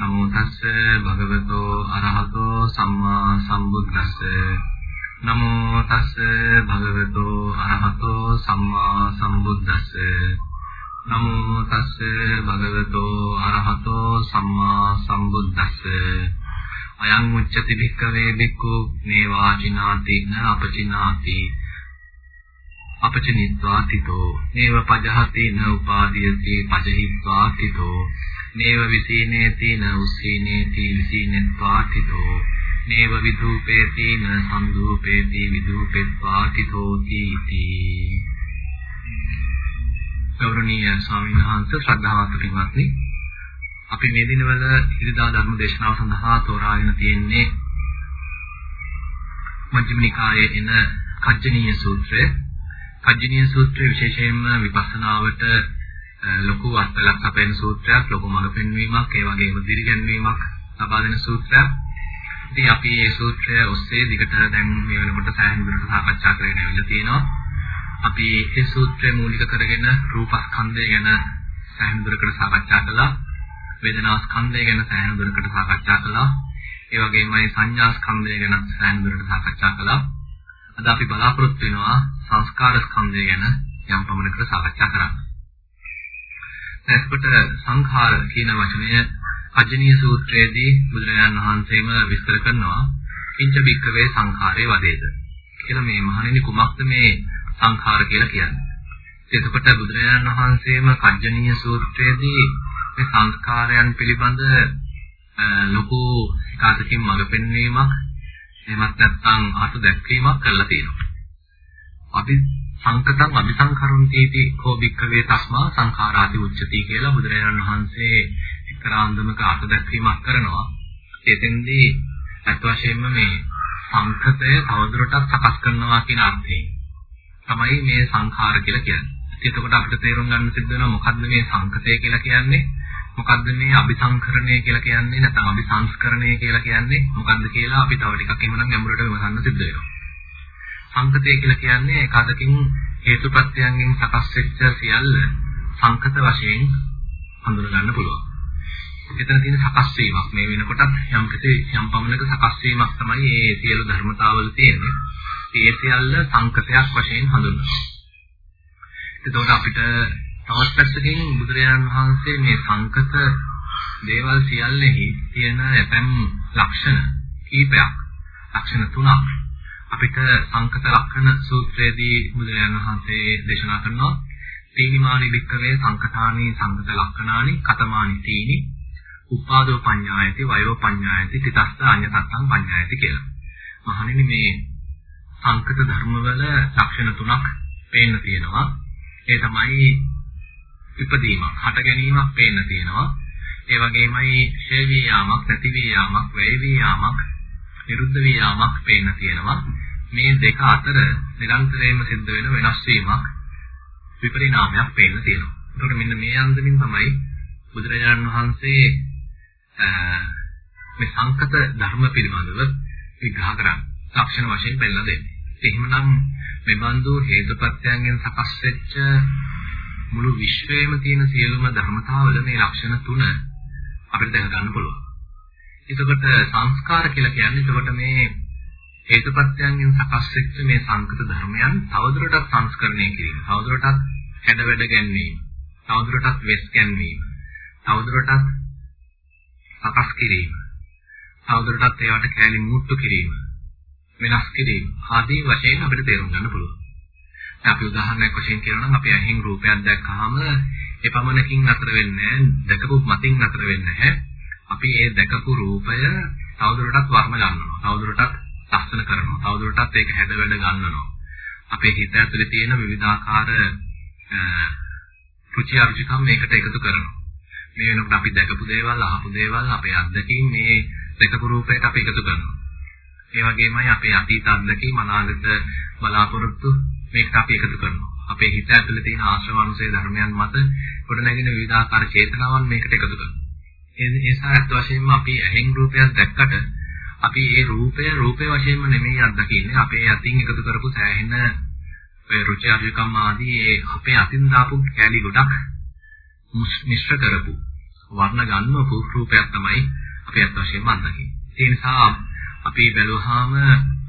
නමෝ තස්ස භගවතෝ අරහතෝ සම්මා සම්බුද්දස්ස. නමෝ තස්ස භගවතෝ අරහතෝ සම්මා සම්බුද්දස්ස. නමෝ තස්ස භගවතෝ අරහතෝ සම්මා සම්බුද්දස්ස. අයං උච්චති භික්ඛවේ භික්ඛු නේවාචිනාති න අපචිනාති අපචනිත්වා තිතෝ. නේව පජහති න උපාදීයති පජහිත්වා තිතෝ. නේව විසීනේති න උස්සීනේති විසීනෙත්වා තිතෝ නේව විදූපේති න සම්දූපේති විදූපෙත්වා තිතෝ තීති. ගෞරවනීය ස්වාමීන් වහන්සේ ශ්‍රද්ධාවන්ත පින්වත්නි අපි මේ දිනවල ඉරිදා ධර්ම දේශනාව සඳහා තෝරාගෙන තියෙන්නේ මජ්ක්‍ධිම නිකායේ එන කජ්ජනීය සූත්‍රය. කජ්ජනීය සූත්‍රය විශේෂයෙන්ම විපස්සනාවට ලොකු අර්ථයක් අපේන සූත්‍රයක් ලොකු මඟ පෙන්වීමක් ඒ වගේම දිරිගැන්වීමක් ලබා දෙන සූත්‍රයක්. ඉතින් අපි මේ සූත්‍රය ඔස්සේ දිගට දැන් මේ වෙනකොට සෑහෙන දුරට සාකච්ඡා කරගෙන ඉඳලා තියෙනවා. අපි මේ සූත්‍රය මූලික කරගෙන රූපස්කන්ධය ගැන සෑහෙන දුරකට සාකච්ඡා කළා. වේදනා ස්කන්ධය ගැන සෑහෙන දුරකට සාකච්ඡා කළා. ඒ වගේමයි සංඥා ස්කන්ධය ගැන සෑහෙන දුරකට සාකච්ඡා කළා. අද අපි බලාපොරොත්තු වෙනවා සංස්කාර ස්කන්ධය ගැන යම් පමණකට සාකච්ඡා කරන්න. එතකොට සංඛාර කියන වචනය අජනීය සූත්‍රයේදී බුදුරජාණන් වහන්සේම විස්තර කරනවා කිංච බික්කවේ සංඛාරේ වදේද කියලා මේ මහණෙනි කුමක්ද මේ සංඛාර කියලා කියන්නේ. එතකොට බුදුරජාණන් වහන්සේම කජ්ජනීය සූත්‍රයේදී මේ සංස්කාරයන් පිළිබඳ ලොකු කාටකින් මඟ පෙන්වීමක් එහෙමත් නැත්නම් අතු දැක්වීමක් කරලා තියෙනවා. අපි සංකතං අபிසංකරුන්තීති කෝ භික්ඛවේ තස්මා සංඛාරාති උච්චති කියලා බුදුරජාණන් වහන්සේ එක්තරාන්දමක අර්ථ දැක්වීමක් කරනවා. එතෙන්දී අත් වශයෙන්ම මේ සංකතය තවදුරටත් සකස් කරනවා කියන අර්ථයෙන් තමයි මේ සංඛාර කියලා කියන්නේ. එතකොට අපිට තේරුම් ගන්න සිද්ධ වෙනවා මොකද්ද මේ සංකතය කියලා කියන්නේ? මොකද්ද මේ අபிසංකරණය කියලා කියන්නේ? නැත්නම් අபிසංස්කරණය කියලා කියන්නේ? මොකද්ද කියලා අපි තව ටිකක් එහෙමනම් ගැඹුරට විමසන්න සිද්ධ වෙනවා. සංකතය කියලා කියන්නේ එකදකින් හේතුප්‍රත්‍යයන්ගෙන් සකස් වෙච්ච සියල්ල සංකත වශයෙන් හඳුනා ගන්න පුළුවන්. එතන තියෙන සකස් වීමක් මේ වෙනකොටත් යම් කිසි යම් පමණක සකස් වීමක් තමයි මේ සියලු ධර්මතාවල තියෙන්නේ. ඒ සියල්ල සංකතයක් වශයෙන් හඳුන්වනවා. එතකොට අපිට තවත් පැත්තකින් බුදුරජාණන් වහන්සේ මේ සංකත දේවල් සියල්ලෙහි තියෙන ඇතැම් ලක්ෂණ කීපයක් ලක්ෂණ තුනක් අපිට සංකත ලක්ෂණ සූත්‍රයේදී බුදුරජාණන් වහන්සේ දේශනා කරනවා තීනිමානි වික්කවේ සංකතානි සංකත ලක්ෂණානි කතමානි තීනි උපාදෝ පඤ්ඤායති වයෝ පඤ්ඤායති තිතස්ස අඤ්ඤතත්තං පඤ්ඤායති කියලා. මහණෙනි මේ සංකත ධර්මවල ලක්ෂණ තුනක් පේන්න තියෙනවා. ඒ තමයි ඉපදීමක්, හට ගැනීමක් පේන්න තියෙනවා. ඒ වගේමයි ඡේ වී යාමක්, නැති වී යාමක්, වැය වී යාමක්, නිරුද්ධ වී යාමක් පේන්න තියෙනවා. මේ දෙක අතර නිරන්තරයෙන්ම සිද්ධ වෙන වෙනස් වීමක් විපරිණාමයක් පේන්න තියෙනවා. ඒකට මෙන්න මේ අන්දමින් තමයි බුදුරජාණන් වහන්සේ මේ සංකත ධර්ම පිළිබඳව විග්‍රහ කරන්නේ. ලක්ෂණ වශයෙන් පෙන්නලා දෙන්නේ. එහෙමනම් මේ බඳු හේතුපත්‍යයන්ගෙන් සකස් වෙච්ච මුළු විශ්වයේම තියෙන සියලුම ධර්මතාවල මේ ලක්ෂණ තුන අපිට දැක ගන්න පුළුවන්. එතකොට සංස්කාර කියලා කියන්නේ එතකොට මේ හේතුපත්‍යයන්ගෙන් සකස් වෙච්ච මේ සංකත ධර්මයන් තවදුරටත් සංස්කරණය කිරීම, තවදුරටත් හැඩවැඩ ගැන්වීම, තවදුරටත් වෙස් ගැන්වීම, තවදුරටත් සකස් කිරීම, තවදුරටත් ඒවට කැලි මුට්ටු කිරීම, වෙනස් කිරීම ආදී වශයෙන් අපිට තේරුම් ගන්න පුළුවන්. අපි උදාහරණයක් වශයෙන් කියනවා නම් අපි ඇහෙන් රූපයක් දැක්කහම එපමණකින් නතර වෙන්නේ දැකපු මතින් නතර වෙන්නේ නැහැ. අපි ඒ දැකපු රූපය තවදුරටත් වර්ණ ගන්නවා. තවදුරටත් ලස්සන කරනවා. තවදුරටත් ඒක හැද වැඩ ගන්නවා. අපේ හිත ඇතුලේ තියෙන විවිධාකාර රුචි අරුචිකම් මේකට එකතු කරනවා. මේ වෙනකොට අපි දැකපු දේවල්, අහපු දේවල්, අපේ අත්දැකීම් මේ දැකපු රූපයට අපි එකතු කරනවා. ඒ වගේමයි අපේ අතීත අත්දැකීම් අනාගත බලාපොරොත්තු මේකට අපි එකතු කරනවා. අපේ හිත ඇතුලේ තියෙන ආශ්‍රවානුසය ධර්මයන් මත ගොඩනැගෙන විවිධාකාර චේතනාවන් මේකට එකතු කරනවා. ඒ නිසා අත් වශයෙන්ම අපි ඇහෙන් රූපයක් දැක්කට අපි ඒ රූපය රූපේ වශයෙන්ම නෙමෙයි අත්දකින්නේ. අපේ අතින් එකතු කරපු සෑහෙන ඔය රුචි අරුචිකම් ආදී ඒ අපේ අතින් දාපු කැලි ගොඩක් මිශ්‍ර කරපු වර්ණ ගන්නව රූපයක් තමයි අපි අත් වශයෙන්ම අත්දකින්නේ. ඒ නිසා අපි බැලුවාම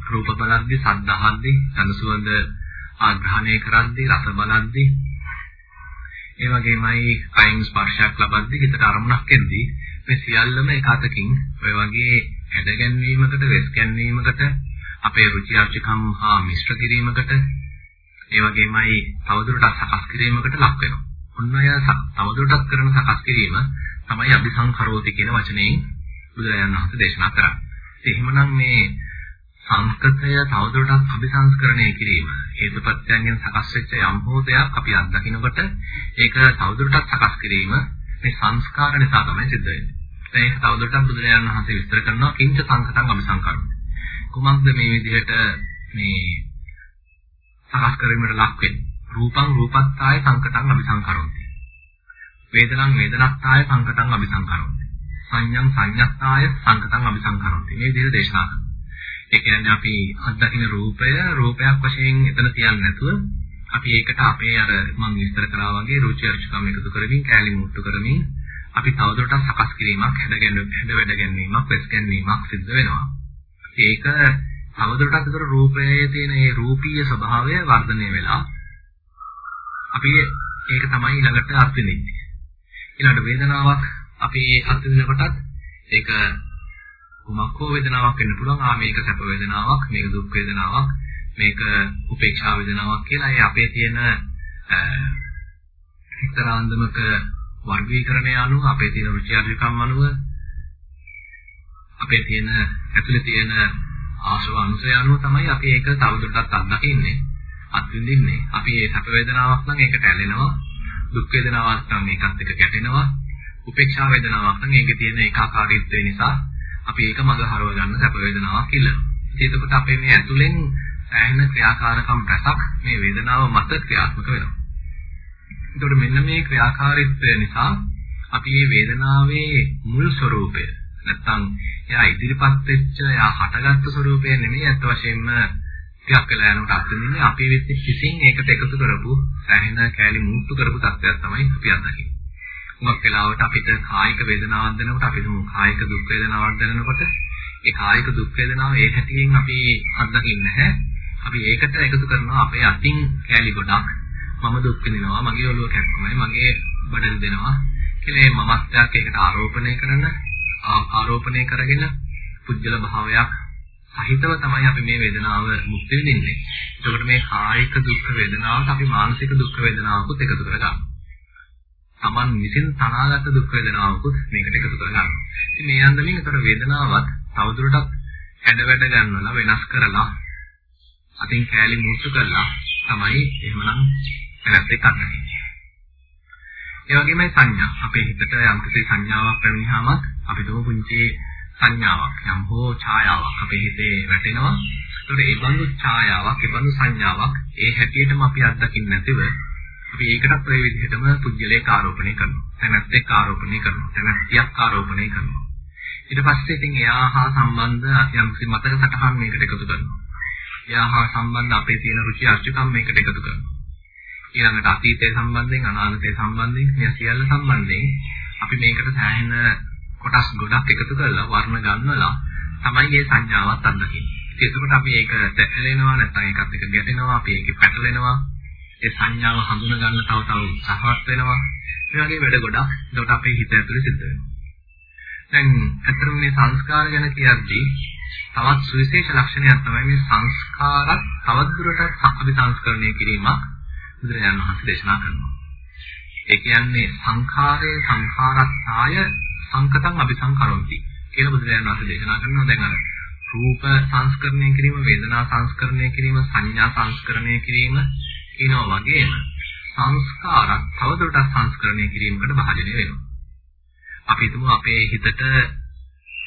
රූප බලද්දි, සද්ද අහද්දි, සනසුවඳ ආග්‍රහණය කරද්දි, රස බලද්දි ඒ වගේමයි කයින් ස්පර්ශයක් ලබද්දි හිතට අරමුණක් එද්දී මේ සියල්ලම එක අතකින් ඔය වගේ හැඩගැන්වීමකට, වෙස් ගැන්වීමකට, අපේ රුචි අරුචිකම් හා මිශ්‍ර කිරීමකට, ඒ වගේමයි තවදුරටත් සකස් කිරීමකට ලක් වෙනවා. ඔන්න අය තවදුරටත් කරන සකස් කිරීම තමයි අபிසංකරෝති කියන වචනයෙන් බුදුරජාණන් වහන්සේ දේශනා කරන්නේ. එහෙමනම් මේ සංස්කෘතය තවදුරටත් අභිසංස්කරණය කිරීම හේතුපත්‍යයෙන් සකස් වෙච්ච යම් හෝදයක් අපි අත්දකින්නකොට ඒක තවදුරටත් සකස් කිරීම මේ සංස්කාර නිසා තමයි සිද්ධ වෙන්නේ. ප්‍රශ්නයේ තවදුරටත් බුදුරජාණන් වහන්සේ විස්තර කරනවා කිංච සංකතං අபிසංකරණ. කුමක්ද මේ විදිහට මේ සකස් කිරීමට ලක් වෙන්නේ? රූපං රූපත්තාය සංකතං අபிසංකරණති. වේදනං වේදනත්තාය සංකතං අபிසංකරණති. සංඤං සංඤත්තාය සංකතං අபிසංකරණති. මේ විදිහට දේශනා කරනවා. ඒ කියන්නේ අපි අත්දකින්න රූපය රූපයක් වශයෙන් එතන තියන්නේ නැතුව අපි ඒකට අපේ අර මම විස්තර කරා වගේ රුචි අරුචිකම් එකතු කරමින් කැලි මුට්ටු කරමින් අපි තවදුරටත් සකස් කිරීමක් හැදගෙන හැද වැඩ ගැනීමක් වෙස් ගැනීමක් සිද්ධ වෙනවා. ඒක තවදුරටත් ඒතර රූපයේ තියෙන ඒ රූපීය ස්වභාවය වර්ධනය වෙලා අපි ඒක තමයි ඊළඟට අත්විඳින්නේ. ඊළඟට වේදනාවක් අපි අත්විඳිනකොටත් ඒක කුමක් හෝ වේදනාවක් වෙන්න පුළුවන්. ආ මේක සැප වේදනාවක්, මේක දුක් වේදනාවක්, මේක උපේක්ෂා වේදනාවක් කියලා ඒ අපේ තියෙන එක්තරා අන්දමක වර්ගීකරණය අනුව අපේ තියෙන රුචි අරුචිකම් අනුව අපේ තියෙන ඇතුලේ තියෙන ආශව අංශය අනුව තමයි අපි ඒක තවදුරටත් අත්දකින්නේ අත්විඳින්නේ අපි ඒ සැප වේදනාවක් නම් ඒකට ඇලෙනවා දුක් වේදනාවක් නම් ඒකත් එක්ක ගැටෙනවා උපේක්ෂා වේදනාවක් නම් ඒකේ තියෙන ඒකාකාරීත්වය නිසා අපි ඒක මඟ හරව ගන්න සැප වේදනාවක් ඉල්ලනවා. ඉතින් එතකොට අපේ මේ ඇතුලෙන් ඇහෙන ක්‍රියාකාරකම් රසක් මේ වේදනාව මත ක්‍රියාත්මක වෙනවා. එතකොට මෙන්න මේ ක්‍රියාකාරීත්වය නිසා අපි මේ වේදනාවේ මුල් ස්වરૂපය නැත්තම් එයා ඉදිරිපත් වෙච්ච එයා හටගත්තු ස්වરૂපය නෙමෙයි අත් වශයෙන්ම ටිකක් වෙලා යනකොට අත්දින්නේ අපි වෙච්ච කිසිං ඒකට එකතු කරපු සෑහෙන කැලි මුට්ටු කරපු තත්ත්වයක් තමයි අපි අත්දකින්නේ. හුඟක් වෙලාවට අපිට කායික වේදනාවක් දැනෙනකොට අපි දුමු කායික දුක් වේදනාවක් දැනෙනකොට ඒ කායික දුක් වේදනාව ඒ හැටියෙන් අපි අත්දකින්නේ නැහැ. අපි ඒකට එකතු කරනවා අපේ අතින් කැලි ගොඩක් මම දුක් විඳිනවා මගේ ඔළුව කැක්කමයි මගේ බඩල දෙනවා කියලා මේ මමත්වයක් ඒකට ආරෝපණය කරන ආරෝපණය කරගෙන පුජ්‍යල භාවයක් සහිතව තමයි අපි මේ වේදනාව මුක්ති විඳින්නේ. ඒකට මේ කායික දුක් වේදනාවට අපි මානසික දුක් වේදනාවකුත් එකතු කරගන්නවා. Taman විසින් තනාගත් දුක් වේදනාවකුත් මේකට එකතු කරගන්නවා. ඉතින් මේ අන්දමින් ඒතර වේදනාවත් තවදුරටත් හැඩ වැඩ ගන්නවලා වෙනස් කරලා අතින් කෑලි මුට්ටු කරලා තමයි එහෙමනම් වෙනස් එකක් ගන්නේ. ඒ වගේමයි සංඥා. අපේ හිතට යම්කිසි සංඥාවක් පැමිණියාම අපි දුම පුංචි සංඥාවක් යම් හෝ ඡායාවක් අපේ හිතේ වැටෙනවා. ඒකට ඒ බඳු ඡායාවක්, ඒ බඳු සංඥාවක් ඒ හැටියටම අපි අත්දකින්න නැතිව අපි ඒකටත් ඔය විදිහටම පුජ්‍යලයක ආරෝපණය කරනවා. තැනැත්තෙක් ආරෝපණය කරනවා. තැනැත්තියක් ආරෝපණය කරනවා. ඊට පස්සේ ඉතින් එයා හා සම්බන්ධ යම්කිසි මතක සටහන් මේකට එකතු කරනවා. එයා හා සම්බන්ධ අපේ තියෙන රුචි අරුචිකම් මේකට එකතු කරනවා. ඊළඟට අතීතය සම්බන්ධයෙන් අනාගතය සම්බන්ධයෙන් මේ සියල්ල සම්බන්ධයෙන් අපි මේකට සෑහෙන කොටස් ගොඩක් එකතු කරලා වර්ණ ගන්නලා තමයි මේ සංඥාවත් අත්දකින්නේ. ඒකකොට අපි ඒක ඇලෙනවා නැත්නම් ඒකත් එක්ක ගැටෙනවා අපි ඒකේ පැටලෙනවා ඒ සංඥාව හඳුන ගන්න තව තව උත්සාහවත් වෙනවා. මේ වගේ වැඩ ගොඩක් ඒකට අපේ හිත ඇතුලේ සිද්ධ වෙනවා. දැන් අතරම මේ සංස්කාර ගැන කියද්දී තවත් සුවිශේෂ ලක්ෂණයක් තමයි මේ සංස්කාරත් තවදුරටත් අභිසංස්කරණය කිරීමක් බුදුරජාණන් වහන්සේ දේශනා කරනවා. ඒ කියන්නේ සංඛාරයේ සංඛාරත්තාය සංකතං අபிසංකරොන්ති කියලා බුදුරජාණන් වහන්සේ දේශනා කරනවා. දැන් අර රූප සංස්කරණය කිරීම, වේදනා සංස්කරණය කිරීම, සංඥා සංස්කරණය කිරීම කියනවා වගේම සංස්කාරත් තවදුරටත් සංස්කරණය කිරීමකට භාජනය වෙනවා. අපි හිතමු අපේ හිතට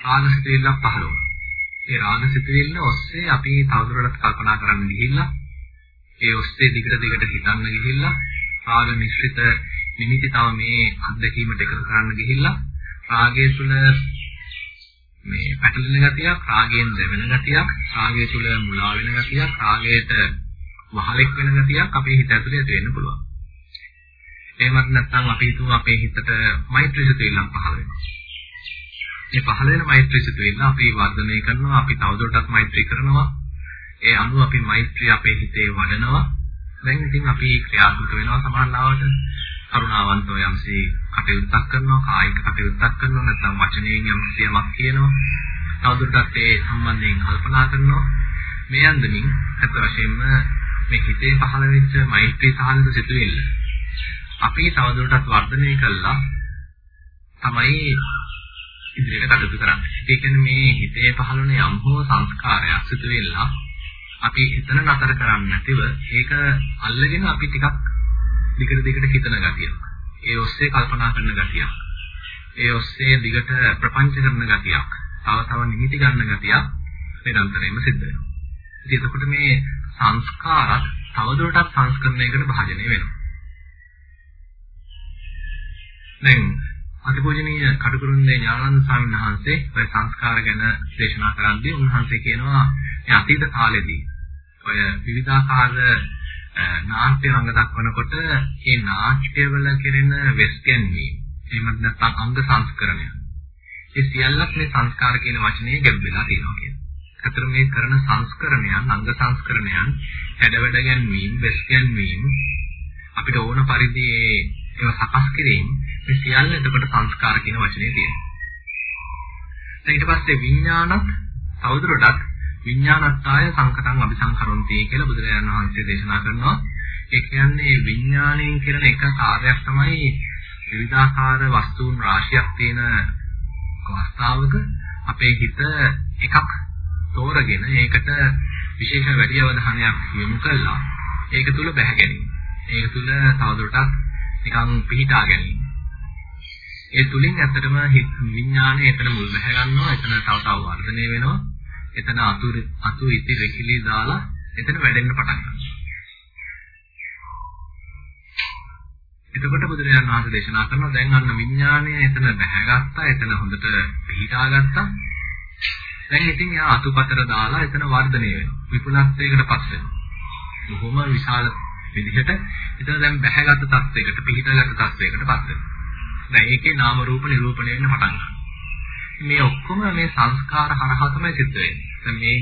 රාගසිතවිල්ලක් පහළ වුණා. ඒ රාගසිතවිල්ල ඔස්සේ අපි තවදුරටත් කල්පනා කරන්න ගිහිල්ලා ඒ ඔස්සේ දිගට දිගට හිතන්න ගිහිල්ලා රාග මිශ්‍රිත නිමිති තව මේ අත්දැකීමට එකතු කරන්න ගිහිල්ලා රාගය තුළ මේ පැටලෙන ගතියක් රාගයෙන් දැවෙන ගතියක් රාගය තුළ මුලා වෙන ගතියක් රාගයට වහලෙක් වෙන ගතියක් අපේ හිත ඇතුලේ ඇති වෙන්න පුළුවන්. එහෙමත් නැත්නම් අපි හිතමු අපේ හිතට මෛත්‍රී සිතුවිල්ලක් පහළ වෙනවා. මේ පහළ වෙන මෛත්‍රී සිතුවිල්ල අපි වර්ධනය කරනවා, අපි තවදුරටත් මෛත්‍රී කරනවා. ඒ අනුව අපි මෛත්‍රී අපේ හිතේ වඩනවා. දැන් ඉතින් අපි ක්‍රියාත්මක වෙනවා සමානලාවට කරුණාවන්තව යම්සේ කටයුත්තක් කරනවා, කායික කටයුත්තක් කරනවා, නැත්නම් වචනයෙන් යම්සේ යමක් කියනවා. තවදුරටත් ඒ සම්බන්ධයෙන් කල්පනා කරනවා. මේ අන්දමින් අත් වශයෙන්ම මේ හිතේ පහළ වෙච්ච මෛත්‍රී සහනක සිතුවිල්ල අපි තවදුරටත් වර්ධනය කළා තමයි ඉදිරියට කටයුතු කරන්නේ. ඒ කියන්නේ මේ හිතේ පහළන යම් හෝ සංස්කාරයක් සිදු වෙලා අපි හිතන නතර කරන්නේ නැතිව ඒක අල්ලගෙන අපි ටිකක් දිගට දිගට හිතන ගතියක්. ඒ ඔස්සේ කල්පනා කරන ගතියක්. ඒ ඔස්සේ දිගට ප්‍රපංච කරන ගතියක්. තව තව නිමිති ගන්න ගතියක් නිරන්තරයෙන්ම සිද්ධ වෙනවා. ඉතින් එතකොට මේ සංස්කාරත් තවදුරටත් සංස්කරණයකට භාජනය වෙනවා. දැන් අතිපූජනීය කටුකුරුන්දේ ඥානানন্দ ස්වාමීන් වහන්සේ ඔය සංස්කාර ගැන දේශනා කරද්දී උන්වහන්සේ කියනවා මේ අතීත කාලෙදී ඔය විවිධාකාර නාට්‍ය රංග දක්වනකොට ඒ නාට්‍යවල කෙරෙන වෙස්කැන්වීම එහෙම නැත්නම් අංග සංස්කරණය ඒ සියල්ලක් මේ සංස්කාර කියන වචනේ ගැඹෙලා තියෙනවා කියන්නේ. අතර මේ කරන සංස්කරණයන් අංග සංස්කරණයන් හැඩවැඩ ගැන්වීම වෙස්කැන්වීම අපිට ඕන පරිදි ඒවා සකස් කිරීම මේ සියල්ල එතකොට සංස්කාර කියන වචනේ තියෙනවා. දැන් ඊට පස්සේ විඥානත් තවදුරටත් විඥානත්තාය සංකතං අபிසංකරොන්ති කියලා බුදුරජාණන් වහන්සේ දේශනා කරනවා. ඒ කියන්නේ විඥාණයෙන් කරන එක කාර්යයක් තමයි විවිධාකාර වස්තුන් රාශියක් තියෙන අවස්ථාවක අපේ හිත එකක් තෝරගෙන ඒකට විශේෂ වැඩි අවධානයක් යොමු කළා. ඒක තුල බැහැ ගැනීම. ඒක තුල තවදුරටත් නිකන් පිහිටා ගැනීම. ඒ තුලින් ඇත්තටම විඥානය එතන මුල් බැහැ ගන්නවා. එතන තව තව වර්ධනය වෙනවා. එතන අතු අතු ඉති රෙකිලි දාලා එතන වැඩෙන්න පටන් ගන්නවා. එතකොට බුදුරජාණන් වහන්සේ දේශනා කරනවා දැන් අන්න විඥානය එතන බැහැගත්තා. එතන හොඳට පිහිටා ගත්තා. දැන් ඉතින් යා අතුපතර දාලා එතන වර්ධනය වෙනවා. විපුලත්වයකට පත් වෙනවා. බොහොම විශාල විදිහට එතන දැන් බැහැගත් තත්වයකට පිහිටගත් තත්වයකට පත් වෙනවා. දැන් ඒකේ නාම රූප නිරූපණය වෙන්න පටන් ගන්නවා. මේ ඔක්කොම මේ සංස්කාර හරහා තමයි සිද්ධ වෙන්නේ. දැන් මේ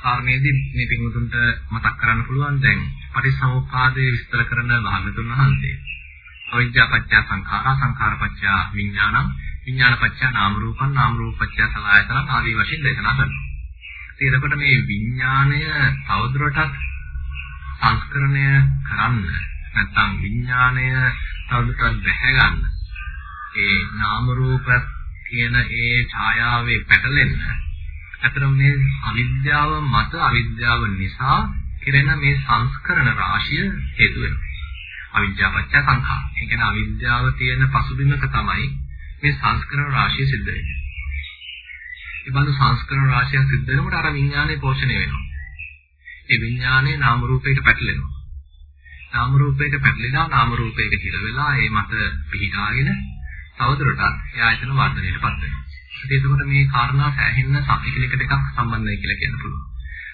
කාරණේදී මේ පිටුතුන්ට මතක් කරන්න පුළුවන් දැන් පටිසමුපාදයේ විස්තර කරන භාගතුන් වහන්සේ. අවිද්‍යා පත්‍ය සංඛාරා සංඛාර පත්‍ය විඥානං විඥාන පත්‍ය නාම රූපං නාම රූප පත්‍ය සලආයතන ආදී වශයෙන් දේශනා කරනවා. ඉතින් එතකොට මේ විඥාණය තවදුරටත් සංස්කරණය කරන්න නැත්නම් විඥාණය තවදුරටත් බැහැ ගන්න ඒ නාම රූප කියන ඒ ඡායාවේ පැටලෙන්න අතරම මේ අවිද්‍යාව මත අවිද්‍යාව නිසා කෙරෙන මේ සංස්කරණ රාශිය හේතු වෙනවා. අවිද්‍යාව පත්‍ය සංඛාර. ඒ කියන්නේ අවිද්‍යාව තියෙන පසුබිමක තමයි මේ සංස්කරණ රාශිය සිද්ධ වෙන්නේ. ඒ බඳු සංස්කරණ රාශියක් සිද්ධ වෙනකොට අර විඥානය පෝෂණය වෙනවා. ඒ විඥානයේ නාම රූපයකට පැටලෙනවා. නාම රූපයක පැටලිලා නාම රූපයක හිර වෙලා ඒ මත පිහිටාගෙන තවදුරටත් එයා එතන වර්ධනයටපත් වෙනවා. ඉතින් එතකොට මේ කාරණා සෑහෙන්න සම්පිකලයක දෙකක් සම්බන්ධයි කියලා කියන්න පුළුවන්.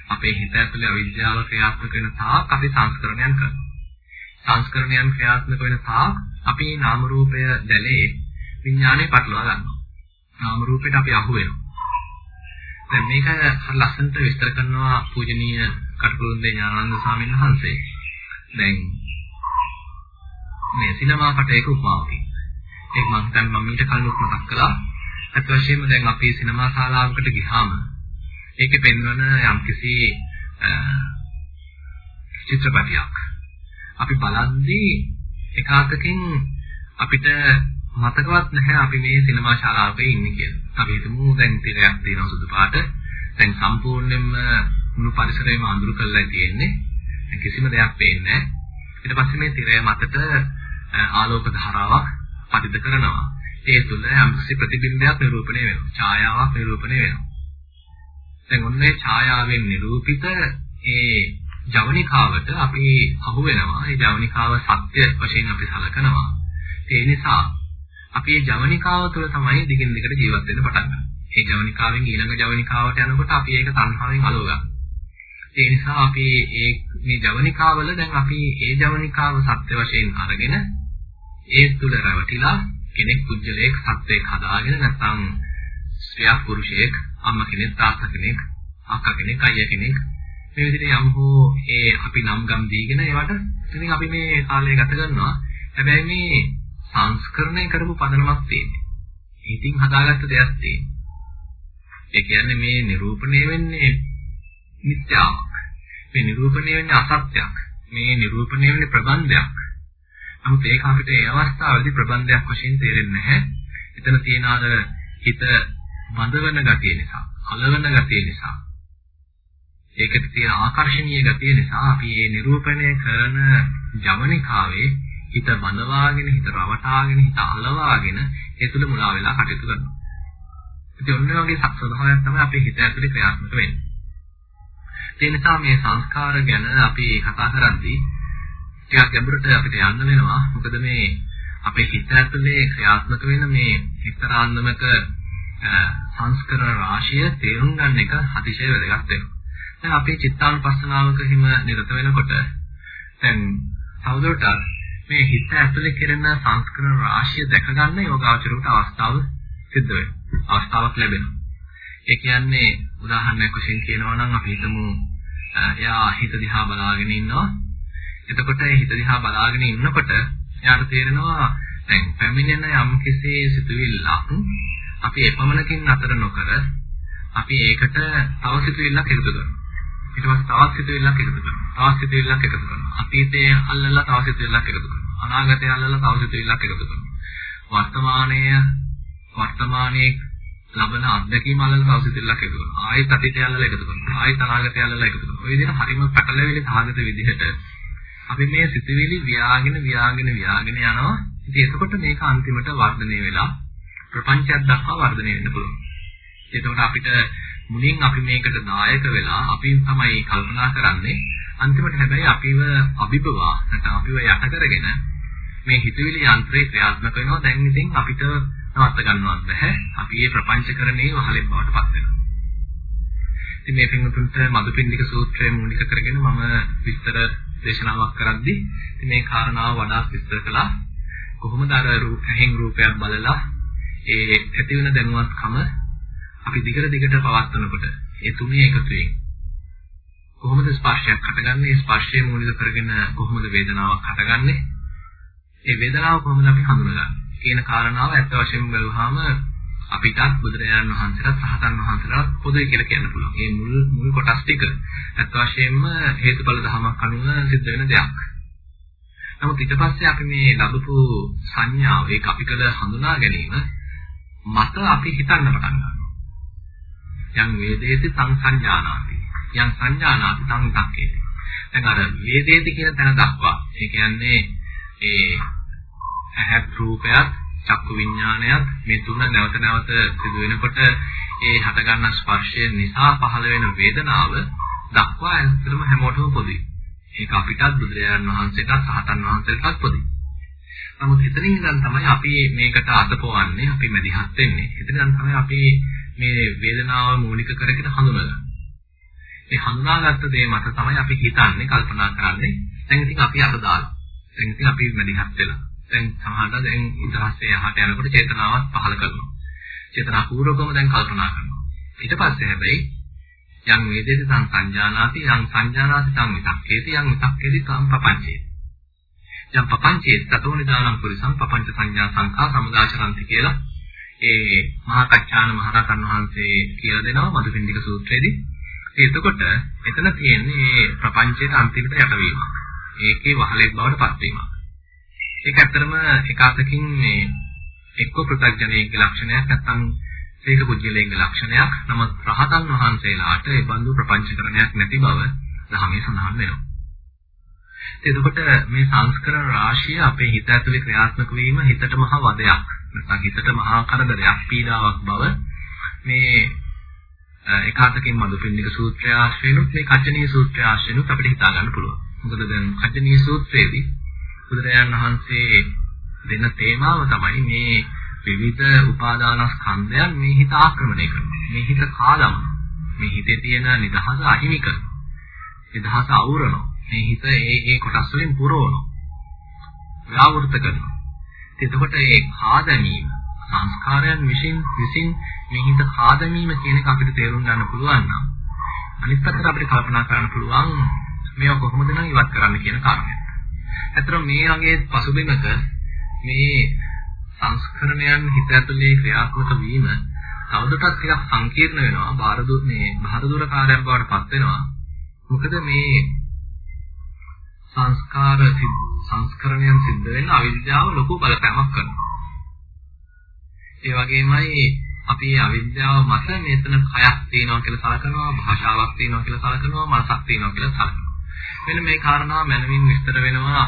අපේ හිත ඇතුලේ අවිද්‍යාව ක්‍රියාත්මක වෙන තාක් අපි සංස්කරණයන් කරනවා. සංස්කරණයන් ක්‍රියාත්මක වෙන තාක් අපි නාම රූපය දැලේ විඥානේ පටලවා ගන්නවා. නාම රූපයට අපි අහු වෙනවා. දැන් මේක හරි ලස්සනට විස්තර කරනවා පූජනීය කටුරුන්දේ ඥානানন্দ ස්වාමීන් වහන්සේ. දැන් මේ සිනමා කටයක උපමාවකින් ඒක මම දැන් මම ඊට කලින් මතක් කළා. අත් වශයෙන්ම දැන් අපි සිනමා ශාලාවකට ගියාම ඒකේ පෙන්වන යම්කිසි චිත්‍රපටයක් අපි බලද්දී එකාතකින් අපිට මතකවත් නැහැ අපි මේ සිනමා ශාලාවක ඉන්නේ කියලා. අපි හිතමු දැන් තිරයක් තියෙනවා සුදු පාට. දැන් සම්පූර්ණයෙන්ම මුළු පරිසරයම අඳුරු කරලා තියෙන්නේ. කිසිම දෙයක් පේන්නේ නැහැ. ඊට පස්සේ මේ තිරය මතට ආලෝක ධාරාවක් පතිත කරනවා. ඒ තුළ යම්කිසි ප්‍රතිබිම්බයක් නිරූපණය වෙනවා. ඡායාවක් නිරූපණය වෙනවා. දැන් ඔන්නේ ඡායාවෙන් නිරූපිත ඒ ජවනිකාවට අපි අහු වෙනවා. ඒ ජවනිකාව සත්‍ය වශයෙන් අපි සලකනවා. ඒ නිසා අපි මේ ජවනිකාව තුළ තමයි දිගින් දිගට ජීවත් වෙන්න පටන් ගන්නේ. ඒ ජවනිකාවෙන් ඊළඟ ජවනිකාවට යනකොට අපි ඒක තණ්හාවෙන් අලව ගන්නවා. ඒ නිසා අපි ඒ මේ ජවනිකාවල දැන් අපි ඒ ජවනිකාව සත්‍ය වශයෙන් අරගෙන ඒ තුල රැවටිලා කෙනෙක් පුජ්‍යලයක් සත්වයක් හදාගෙන නැත්නම් ස්ත්‍රියක් පුරුෂයෙක් අම්මා කෙනෙක් තාත්තා කෙනෙක් අක්කා කෙනෙක් අයියා කෙනෙක් මේ විදිහට යම් හෝ ඒ අපි නම් ගම් දීගෙන ඒවට ඉතින් අපි මේ කාලය ගත කරනවා හැබැයි මේ සංස්කරණය කරපු පදනමක් තියෙන්නේ. ඉතින් හදාගත්ත දෙයක් තියෙන්නේ. ඒ කියන්නේ මේ නිරූපණය වෙන්නේ මිත්‍යාවක්. මේ නිරූපණය වෙන්නේ අසත්‍යයක්. මේ නිරූපණය වෙන්නේ ප්‍රබන්ධයක්. නමුත් ඒක අපිට ඒ අවස්ථාවේදී ප්‍රබන්ධයක් වශයෙන් තේරෙන්නේ නැහැ. එතන තියෙන අර හිත මඳවන ගතිය නිසා, කලවන ගතිය නිසා, ඒකට තියෙන ආකර්ෂණීය ගතිය නිසා අපි මේ නිරූපණය කරන ජවනිකාවේ හිත බඳවාගෙන, හිත රවටාගෙන, හිත අලවාගෙන ඒ තුල මුලා වෙලා කටයුතු කරනවා. ඉතින් ඔන්න ඔයගේ ස්වභාවයක් තමයි අපේ හිත ඇතුලේ ක්‍රියාත්මක වෙන්නේ. ඒ නිසා මේ සංස්කාර ගැන අපි කතා කරද්දී ටිකක් ගැඹුරට අපිට යන්න වෙනවා. මොකද මේ අපේ හිත ඇතුලේ ක්‍රියාත්මක වෙන මේ එක්තරාන්දමක සංස්කරණ රාශිය තේරුම් ගන්න එක අතිශය වැදගත් වෙනවා. දැන් අපේ චිත්තානුපස්සනාවක හිම නිරත වෙනකොට දැන් තවදුරටත් මේ හිත ඇතුලේ කෙරෙන සංස්කරණ රාශිය දැක ගන්න යෝගාචරයට අවස්ථාව සිද්ධ වෙනවා. අවස්ථාවක් ලැබෙනවා. ඒ කියන්නේ උදාහරණයක් වශයෙන් කියනවා නම් අපි හිතමු එයා හිත දිහා බලාගෙන ඉන්නවා. එතකොට ඒ හිත දිහා බලාගෙන ඉන්නකොට එයාට තේරෙනවා දැන් පැමිණෙන යම්කිසි සිතුවිල්ලක් අපි එපමණකින් අතර නොකර අපි ඒකට තව සිතුවිල්ලක් එකතු කරනවා. ඊට පස්සේ තවත් සිතුවිල්ලක් එකතු කරනවා. තවත් සිතුවිල්ලක් එකතු කරනවා. අතීතයේ අල්ලලා තව සිතුවිල්ලක් එකතු කරනවා. අනාගතයේ අල්ලලා තව සිතුවිල්ලක් එකතු කරනවා. වර්තමානයේ වර්තමානයේ ලබන අත්දැකීම් අල්ලලා තව සිතුවිල්ලක් එකතු කරනවා. ආයෙත් අතීතය අල්ලලා එකතු කරනවා. ආයෙත් අනාගතය අල්ලලා එකතු කරනවා. ඔය විදිහට හරිම පැටලෙවිලි සාගත විදිහට අපි මේ සිතුවිලි ව්‍යාගෙන ව්‍යාගෙන ව්‍යාගෙන යනවා. ඉතින් එතකොට මේක අන්තිමට වර්ධනය වෙලා ප්‍රපංචයක් දක්වා වර්ධනය වෙන්න පුළුවන්. එතකොට අපිට මුලින් අපි මේකට දායක වෙලා අපි තමයි කල්පනා කරන්නේ අන්තිමට හැබැයි අපිව අභිබවා නැත්නම් අපිව යට කරගෙන මේ හිතවිලි යන්ත්‍රේ ක්‍රියාත්මක වෙනවා දැන් ඉතින් අපිට නවත්ත ගන්නවත් බෑ අපි මේ ප්‍රපංචකරණේ වහලෙන් බවට පත් වෙනවා ඉතින් මේ පින්වතුන්ට මදුපින්නික සූත්‍රය මූලික කරගෙන මම විස්තර දේශනාවක් කරද්දී ඉතින් මේ කාරණාව වඩා විස්තර කළා. කොහොමද අර ඇහෙන් රූපයක් බලලා ඒ ඇති වෙන දැනුවත්කම අපි දිගට දිගට පවත්වනකොට ඒ තුනේ එකතුවෙන් කොහොමද ස්පර්ශයක් හටගන්නේ? ස්පර්ශය මූලික කරගෙන කොහොමද වේදනාවක් හටගන්නේ? ඒ වේදනාව කොහොමද අපි හඳුනගන්නේ? කියන කාරණාව ඇත්ත වශයෙන්ම බලුවාම අපිටත් බුදුරජාණන් වහන්සේලාත් රහතන් වහන්සේලාත් පොදුයි කියලා කියන්න පුළුවන්. මේ මුල් මුල් කොටස් ටික ඇත්ත වශයෙන්ම හේතුඵල ධමයක් අනුව සිද්ධ වෙන දෙයක්. නමුත් ඊට පස්සේ අපි මේ ලැබපු සංඥාව ඒක අපි කළ හඳුනා ගැනීම මත අපි හිතන්න පටන් ගන්නවා. යම් වේදේති සංසංජානාති. යම් සංජානාති සංතක්කේති. දැන් අර වේදේති කියන තැන දක්වා ඒ කියන්නේ ඒ ඇහත් රූපයත් චක්කු විඥානයත් මේ තුන නැවත නැවත සිදු වෙනකොට ඒ හටගන්න ස්පර්ශය නිසා පහළ වෙන වේදනාව දක්වා ඇත්තටම හැමෝටම පොදුයි. ඒක අපිටත් බුදුරජාණන් වහන්සේටත් සහතන් වහන්සේටත් පොදුයි. නමුත් එතනින් ඉඳන් තමයි අපි මේකට අතපොවන්නේ අපි මැදිහත් වෙන්නේ. එතනින් තමයි අපි මේ වේදනාව මූලික කරගෙන හඳුනගන්නේ. මේ හඳුනාගත්ත දේ මත තමයි අපි හිතන්නේ කල්පනා කරන්නේ. දැන් ඉතින් අපි අත දාලා. දැන් ඉතින් අපි මැදිහත් වෙලා. දැන් සමහරවිට දැන් ඉදහසේ යහට යනකොට චේතනාවක් පහළ කරනවා. චේතනාපූර්වකව දැන් කල්පනා කරනවා. ඊට පස්සේ හැබැයි යම් වේදේත සංසංජානාති යම් සංජානාති තම් විතක්කේති යම් විතක්කේති තම් පපංචේති. යම් පපංචේ තතෝ නිදානම් පුරිසං පපංච සංඥා සංඛා සමුදාචරಂತಿ කියලා ඒ මහා කච්චාන මහරහතන් වහන්සේ කියලා දෙනවා මදුපිණ්ඩික සූත්‍රයේදී. එතකොට එතන තියෙන්නේ ප්‍රපංචයේ අන්තිමට යටවීම. ඒකේ වහලෙක් බවට පත්වීම. ඒක ඇත්තටම එකාතකින් මේ එක්ක ප්‍රත්‍යඥයේ ලක්ෂණයක් නැත්නම් ඒක පුජ්‍යලයේ ලක්ෂණයක්. නමුත් රහතන් වහන්සේලාට ඒ බඳු ප්‍රපංචකරණයක් නැති බව ධර්මයේ සඳහන් වෙනවා. එතකොට මේ සංස්කරණ රාශිය අපේ හිත ඇතුලේ ක්‍රියාත්මක වීම හිතට මහ වදයක්. නැත්නම් හිතට මහා කරදරයක් පීඩාවක් බව මේ එකාතකින් මදුපින්නික සූත්‍රය ආශ්‍රේනුත් මේ කච්චනීය සූත්‍රය ආශ්‍රේනුත් අපිට හිතා ගන්න පුළුවන්. මොකද දැන් කච්චනීය සූත්‍රයේදී බුදුරජාණන් වහන්සේ දෙන තේමාව තමයි මේ විවිධ උපාදානස්කන්ධයන් මේ හිත ආක්‍රමණය කරනවා. මේ හිත කාලම මේ හිතේ තියෙන නිදහස අහිමි කරනවා. නිදහස අවුරනවා. මේ හිත ඒ ඒ කොටස් වලින් පුරවනවා. ව්‍යාවෘත කරනවා. එතකොට ඒ කාදමීම සංස්කාරයන් විසින් විසින් මේ හිත කාදමීම කියන එක අපිට තේරුම් ගන්න පුළුවන් නම් අනිත් පැත්තට අපිට කල්පනා කරන්න පුළුවන් මේවා කොහොමද නම් ඉවත් කරන්න කියන කාරණය. ඇත්තටම මේ වගේ පසුබිමක මේ සංස්කරණයන් හිත ඇතුලේ ක්‍රියාත්මක වීම තවදුරටත් ටිකක් සංකීර්ණ වෙනවා. බාරදු මේ බාරදුර කාර්යයක් බවට පත් වෙනවා. මොකද මේ සංස්කාර සංස්කරණයන් සිද්ධ වෙන අවිද්‍යාව ලොකු බලපෑමක් කරනවා. ඒ වගේමයි අපි අවිද්‍යාව මත මෙතන කයක් තියෙනවා කියලා සලකනවා, භාෂාවක් තියෙනවා කියලා සලකනවා, මනසක් තියෙනවා කියලා සලකනවා. මෙන්න මේ කාරණා මනමින් විස්තර වෙනවා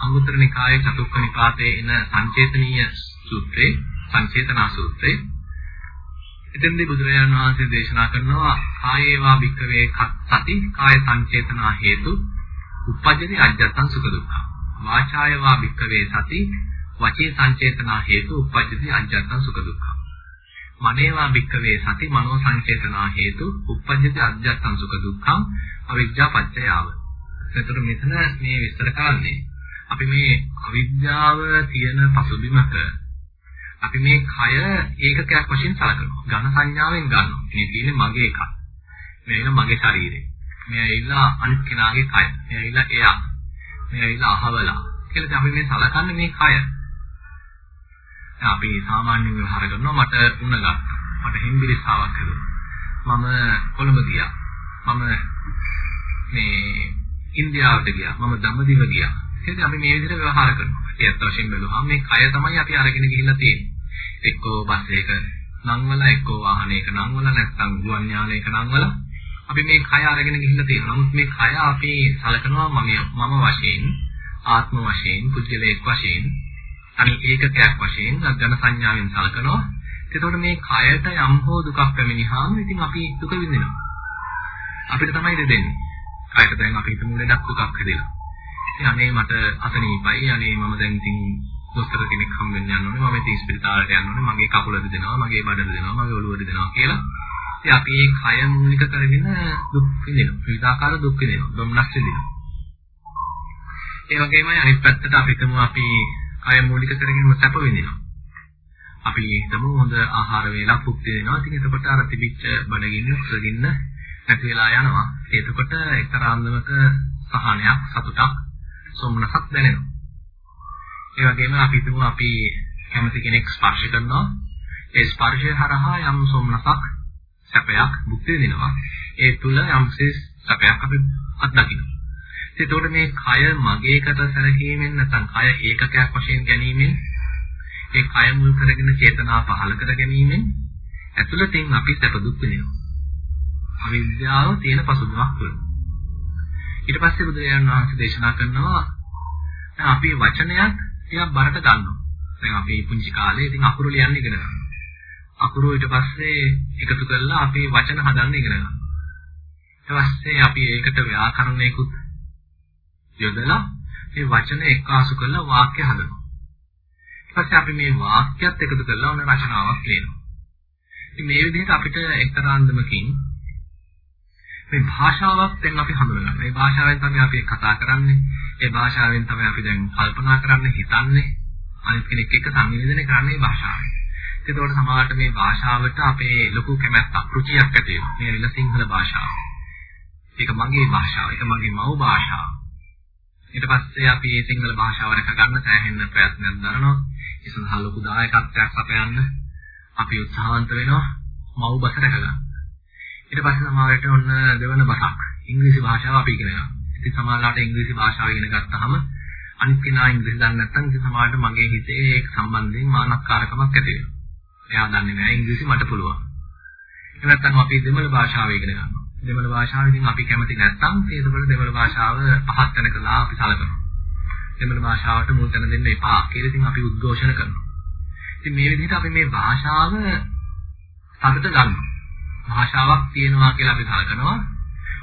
අංගුත්තර නිකායේ චතුක්ක නිපාතයේ එන සංචේතනීය සූත්‍රේ, සංචේතනා සූත්‍රේ. එතෙන්දී බුදුරජාණන් වහන්සේ දේශනා කරනවා කායේවා භික්කවේ සති කාය සංචේතනා හේතු උපජ්ජති අජ්ජත්තං සුඛ දුක්ඛ. වාචායවා භික්කවේ සති වචේ සංචේතනා හේතු උපජ්ජති අජ්ජත්තං සුඛ දුක්ඛ. මනේවා භික්කවේ සති මනෝ සංචේතනා හේතු උපජ්ජති අජ්ජත්තං සුඛ දුක්ඛං අවිජ්ජා පත්‍යාව. එතකොට මෙතන මේ විස්තර කරන්නේ අපි මේ අවිද්‍යාව තියෙන පසුබිමක අපි මේ කය ඒකකයක් වශයෙන් සලකනවා. ඝන සංඥාවෙන් ගන්නවා. මේ තියෙන්නේ මගේ එකක්. මේක මගේ ශරීරය. මේ ඇවිල්ලා අනිත් කෙනාගේ කය. මේ ඇවිල්ලා එයා. මේ ඇවිල්ලා අහවලා. කියලා අපි මේ සලකන්නේ මේ කය. අපි සාමාන්‍ය විවහාර කරනවා මට උණ ගත්තා. මට හිම්බිරිස්සාවක් හැදුණා. මම කොළඹ ගියා. මම මේ ඉන්දියාවට ගියා. මම දඹදිව ගියා. එහෙනම් අපි මේ විදිහට ව්‍යවහාර කරනවා. ඒත් වශයෙන් බැලුවහම මේ කය තමයි අපි අරගෙන ගිහිල්ලා තියෙන්නේ. එක්කෝ බස් එක නංවල එක්කෝ වාහනයක නංවල නැත්නම් ගුවන් යානයක නංවල අපි මේ කය අරගෙන ගිහිල්ලා තියෙනවා. නමුත් මේ කය අපි සලකනවා මම මම වශයෙන් ආත්ම වශයෙන් පුද්ගලයෙක් වශයෙන් අනිත් ඒකකයක් වශයෙන් අග්ගන සංඥාවෙන් සලකනවා. එතකොට මේ කයට යම් හෝ දුකක් පැමිණිහාම ඉතින් අපි දුක විඳිනවා. අපිට තමයි දෙන්නේ. කයට දැන් අපි හිතමු ලෙඩක් දුකක් හැදෙලා. ඉතින් අනේ මට අසනීපයි. අනේ මම දැන් ඉතින් දොස්තර කෙනෙක් හම් වෙන්න යන්න ඕනේ. මම ඉතින් ස්පිරිතාලයට යන්න ඕනේ. මගේ කකුල දෙදෙනවා, මගේ බඩ දෙදෙනවා, මගේ ඔළුව දෙදෙනවා කියලා. ඉතින් අපි මේ කය මූලික කරගෙන දුක් විඳිනවා. විවිධාකාර දුක් විඳිනවා. දුම්නස් විඳිනවා. ඒ වගේමයි අනිත් පැත්තට අපි හිතමු අපි කය මූලික කරගෙන සැප විඳිනවා. අපි හිතමු හොඳ ආහාර වේලක් භුක්ති දෙනවා. ඉතින් එතකොට අර තිබිච්ච බඩගින්න, කුසගින්න නැති වෙලා යනවා. එතකොට එක්තරා අන්දමක සහනයක්, සතුටක්, සොම්නසක් දැනෙනවා. ඒ වගේම අපි හිතමු අපි කැමති කෙනෙක් ස්පර්ශ කරනවා. ඒ ස්පර්ශය හරහා යම් සොම්නසක්, සැපයක් භුක්ති විඳිනවා. ඒ තුල යම් සැපයක් අපි අත්දකිනවා. එතකොට මේ කය මගේකට සැලකීමෙන් නැත්නම් කය ඒකකයක් වශයෙන් ගැනීමෙන් ඒ කය මුල් කරගෙන චේතනා පහල කර ගැනීමෙන් ඇතුළතින් අපි සැප දුක් විඳිනවා. අවිද්‍යාව තියෙන පසුබිමක් තුළ. ඊට පස්සේ බුදුරජාණන් වහන්සේ දේශනා කරනවා අපි වචනයක් ටිකක් බරට ගන්නවා. දැන් අපි පුංචි කාලේ ඉතින් අකුරු ලියන්න ඉගෙන ගන්නවා. අකුරු ඊට පස්සේ එකතු කරලා අපි වචන හදන්න ඉගෙන ගන්නවා. ඊට පස්සේ අපි ඒකට ව්‍යාකරණයකුත් යොදලා මේ වචන එක්කාසු කරලා වාක්‍ය හදනවා. ඊට පස්සේ අපි මේ වාක්‍යත් එකතු කරලා ඔන්න රචනාවක් ලියනවා. ඉතින් මේ විදිහට අපිට එක්තරා අන්දමකින් මේ භාෂාවක් දැන් අපි හඳුනගන්න. මේ භාෂාවෙන් තමයි අපි කතා කරන්නේ. ඒ භාෂාවෙන් තමයි අපි දැන් කල්පනා කරන්නේ, හිතන්නේ. අනිත් කෙනෙක් එක්ක සංවේදනය කරන්නේ භාෂාවෙන්. ඒකෝට සමහරට මේ භාෂාවට අපේ ලොකු කැමැත්තක්, රුචියක් ඇති වෙනවා. මේ විල සිංහල භාෂාව. ඒක මගේ භාෂාව, ඒක මගේ මව් භාෂාව. ඊට පස්සේ අපි මේ සිංහල භාෂාව රැක ගන්න සෑහෙන ප්‍රයත්නයක් දරනවා. ඒ සඳහා ලොකු දායකත්වයක් අපයන්න අපි උත්සාහවන්ත වෙනවා. මව් භාෂාව රැක ගන්න. ඊට පස්සේ සමහරවිට ඔන්න දෙවන භාෂාවක් ඉංග්‍රීසි භාෂාව අපි ඉගෙන ගන්නවා. ඉතින් සමහරවිට ඉංග්‍රීසි භාෂාව ඉගෙන ගත්තාම අනිත් කෙනා ඉංග්‍රීසි දන්නේ නැත්නම් ඉතින් සමහරවිට මගේ හිතේ ඒක සම්බන්ධයෙන් මානක්කාරකමක් ඇති වෙනවා. එයා දන්නේ නැහැ ඉංග්‍රීසි මට පුළුවන්. එහෙම නැත්නම් අපි දෙමළ භාෂාව ඉගෙන ගන්නවා. දෙමළ භාෂාව ඉතින් අපි කැමති නැත්නම් ඒකවල දෙමළ භාෂාව පහත් වෙනකලා අපි සලකනවා. දෙමළ භාෂාවට මුල් තැන දෙන්න එපා කියලා ඉතින් අපි උද්ඝෝෂණ කරනවා. ඉතින් මේ විදිහට අපි මේ භාෂාව සතුට ගන්නවා. භාෂාවක් තියෙනවා කියලා අපි කල්පනවා.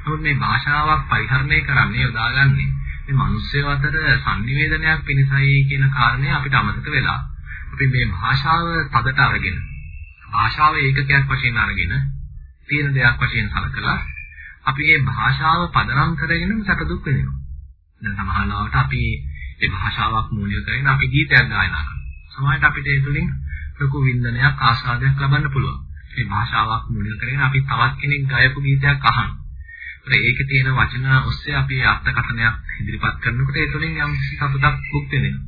නමුත් මේ භාෂාවක් පරිහරණය කරන්නේ යොදාගන්නේ මේ මිනිස්සු අතර sannivedanayak පිණිසයි කියන කාරණය අපිට අමතක වෙලා. අපි මේ භාෂාව පදට අරගෙන භාෂාව ඒකකයක් වශයෙන් අරගෙන තියෙන දෙයක් වශයෙන් සලකලා අපි මේ භාෂාව පදනම් කරගෙන සැප දුක් විඳිනවා. දැන් සමහරවිට අපි ඒ භාෂාවක් මූලික කරගෙන අපි ගීතයක් ගායනා කරනවා. සමහරවිට අපිට ඒ තුලින් ලොකු වින්දනයක් ආස්වාදයක් ලබන්න පුළුවන්. මේ භාෂාවක් මූලික කරගෙන අපි තවත් කෙනෙක් ගායපු ගීතයක් අහනවා. ඒකේ තියෙන වචන ඔස්සේ අපි අර්ථකථනයක් ඉදිරිපත් කරනකොට ඒ තුළින් යම් සතුටක් භුක්ති වෙනවා.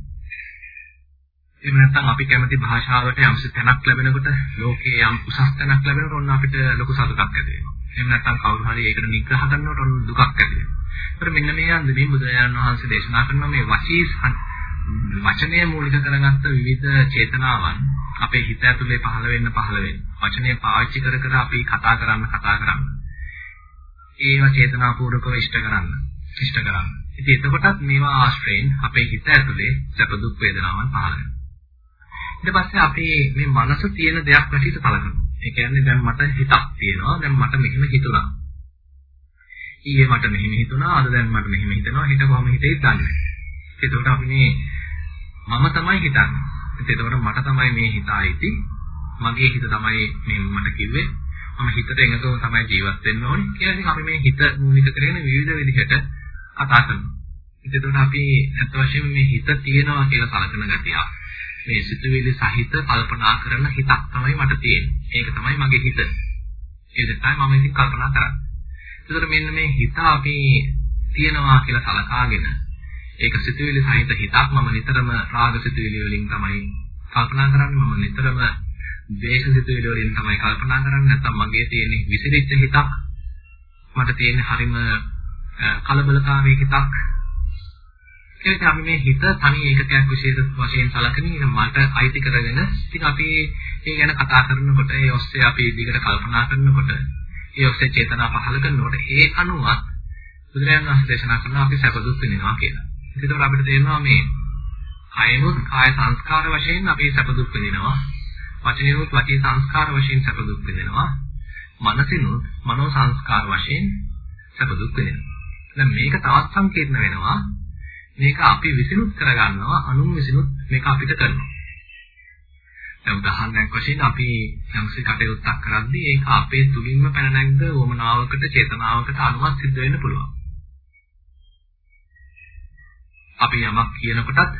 එහෙම නැත්නම් අපි කැමති භාෂාවට යම් තැනක් ලැබෙනකොට ලෝකයේ යම් උසස් තැනක් ලැබෙනකොට ඔන්න අපිට ලොකු සතුටක් ඇති වෙනවා. එහෙම නැත්නම් කවුරු හරි ඒකට නිග්‍රහ කරනකොට ඔන්න දුකක් ඇති වෙනවා. ඒතර මෙන්න මේ අන්දමින් බුදුරජාණන් වහන්සේ දේශනා කරන මේ වචී වචනය මූලික කරගත්ත විවිධ චේතනාවන් අපේ හිත ඇතුලේ පහළ වෙන්න පහළ වෙන්න. වචනය පාවිච්චි කර කර අපි කතා කරන්න කතා කරන්න. ඒවා චේතනාපූර්වකව ඉෂ්ට කරන්න. ඉෂ්ට කරන්න. ඉතින් එතකොටත් මේවා ආශ්‍රයෙන් අපේ හිත ඇතුලේ සැප දුක් වේදනාවන් පහළ වෙනවා. ඊට පස්සේ අපි මේ මනස තියෙන දෙයක් වැටිට සලකනවා. ඒ කියන්නේ දැන් මට හිතක් තියෙනවා. දැන් මට මෙහෙම හිතුණා. ඊයේ මට මෙහෙම හිතුණා. අද දැන් මට මෙහෙම හිතෙනවා. හෙට කොහොම හිතේ දන්නේ. ඒකට අපි මේ මම තමයි හිතන්නේ. එතකොට මට තමයි මේ හිත ආйти. මගේ හිත තමයි මේ මට කිව්වේ. මම හිතට එනකෝ තමයි ජීවත් වෙන්න ඕනේ කියලා ඉතින් අපි මේ හිත මූලික කරගෙන විවිධ විදිහට කතා කරනවා. එතකොට අපි අත් වශයෙන් මේ හිත තියෙනවා කියලා සලකන ගතිය. මේ සිතුවිලි සහිත කල්පනා කරන හිතක් තමයි මට තියෙන්නේ. ඒක තමයි මගේ හිත. ඒ දෙකයි මම ඉතින් කල්පනා කරන්නේ. එතකොට මෙන්න මේ හිත අපි තියෙනවා කියලා සලකාගෙන ඒක සිතුවිලි සහිත හිතක් මම නිතරම රාග සිතුවිලි වලින් තමයි කල්පනා කරන්නේ. මම නිතරම ද්වේෂ සිතුවිලි වලින් තමයි කල්පනා කරන්නේ. නැත්නම් මගේ තියෙන විසිරිච්ච හිතක් මට තියෙන හරිම කලබලකාරී හිතක්. ඒක අපි මේ හිත තනි ඒකකයක් විශේෂ වශයෙන් සලකන්නේ මට අයිති කරගෙන ඉතින් අපි ඒ ගැන කතා කරනකොට ඒ ඔස්සේ අපි දිගට කල්පනා කරනකොට ඒ ඔස්සේ චේතනා පහළ කරනකොට ඒ අනුවත් බුදුරජාණන් වහන්සේ දේශනා කරනවා අපි සැප දුක් විඳිනවා කියලා. ඒකතකොට අපිට තේරෙනවා මේ කයනොත් කාය සංස්කාර වශයෙන් අපි සැප දුක් විඳිනවා. වචනිනුත් වචී සංස්කාර වශයෙන් සැප දුක් විඳිනවා. මනසිනුත් මනෝ සංස්කාර වශයෙන් සැප දුක් විඳිනවා. දැන් මේක තවත් සංකීර්ණ වෙනවා. මේක අපි විසිනුත් කරගන්නවා අනුන් විසිනුත් මේක අපිට කරනවා. දැන් උදාහරණයක් වශයෙන් අපි යම්සි කටයුත්තක් කරද්දී ඒක අපේ තුලින්ම පැන නැග්ද වමනාවකට චේතනාවකට අනුවත් සිද්ධ වෙන්න පුළුවන්. අපි යමක් කියනකොටත්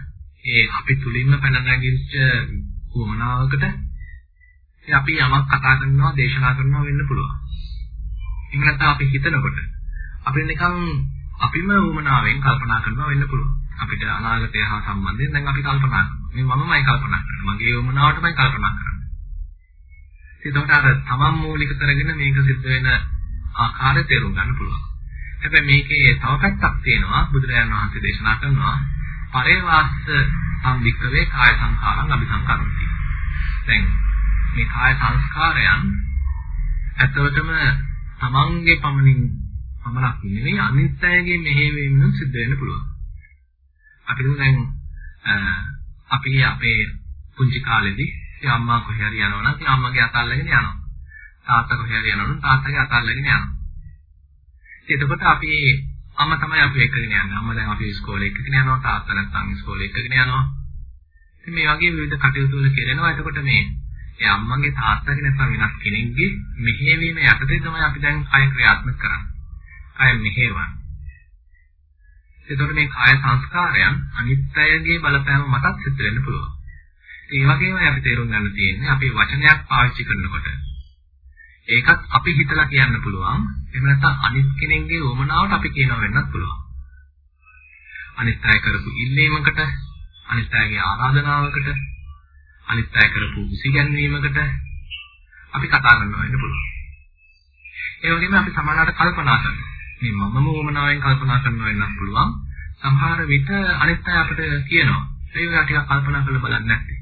ඒ අපි තුලින්ම පැන නැගිච්ච වමනාවකට අපි යමක් කතා කරනවා දේශනා කරනවා වෙන්න පුළුවන්. එහෙම නැත්නම් අපි හිතනකොට අපි නිකන් අපිම වමනාවෙන් කල්පනා කරනවා වෙන්න පුළුවන්. අපිට අනාගතය හා සම්බන්ධයෙන් දැන් අපි කල්පනා කරනවා. මේ මමමයි කල්පනා කරන්නේ. මගේ වමනාවටමයි කල්පනා කරන්නේ. ඒකට අර තමන් මූලික කරගෙන මේක සිද්ධ වෙන ආකාරය තේරුම් ගන්න පුළුවන්. හැබැයි මේකේ තව පැත්තක් තියෙනවා බුදුරජාණන් වහන්සේ දේශනා කරනවා පරේවාස්ස සම්වික්‍රවේ කාය සංඛාරං අபிසංකරණති. දැන් මේ කාය සංස්කාරයන් ඇත්තටම තමන්ගේ පමණින් පමණක් නෙවෙයි අනිත් අයගේ මෙහෙවීමෙන් සිද්ධ වෙන්න පුළුවන්. අපි දැන් අපි අපේ පුංචි කාලේදී ඉතින් අම්මා කොහේ හරි යනවා නම් ඉතින් අම්මගේ අත අල්ලගෙන යනවා. තාත්තා කොහේ හරි යනවා නම් තාත්තගේ අත අල්ලගෙන යනවා. එතකොට අපි අම්මා තමයි අපි එක්කගෙන යන්නේ. අම්මා දැන් අපි ඉස්කෝලේ එක්කගෙන යනවා. තාත්තා නැත්නම් ඉස්කෝලේ එක්කගෙන යනවා. ඉතින් මේ වගේ විවිධ කටයුතු වල කෙරෙනවා. එතකොට මේ ඒ අම්මගේ තාත්තගේ නැත්නම් වෙනස් කෙනෙක්ගේ මෙහෙවීම යටතේ තමයි අපි දැන් කය ක්‍රියාත්මක කරන්නේ. කය මෙහෙවන්නේ. එතකොට මේ කාය සංස්කාරයන් අනිත්‍යයේ බලපෑම මතත් සිද්ධ වෙන්න පුළුවන්. ඒ වගේම අපි තේරුම් ගන්න තියෙන්නේ අපේ වචනයක් පාවිච්චි කරනකොට ඒකත් අපි හිතලා කියන්න පුළුවන්. එහෙම නැත්නම් අනිත් කෙනෙක්ගේ වමනාවට අපි කියනවා වෙන්නත් පුළුවන්. අනිත් අය කරපු ඉල්ලීමකට, අනිත් අයගේ ආරාධනාවකට, අනිත් අය කරපු උසිගැන්වීමකට අපි කතා කරනවා වෙන්න පුළුවන්. ඒ වගේම අපි සමානවට කල්පනා කරනවා. මේ මමම වමනාවෙන් කල්පනා කරනවා වෙන්නත් පුළුවන්. සමහර විට අනිත් අය අපිට කියනවා. ඒවා ටිකක් කල්පනා කරලා බලන්න නැත්තේ.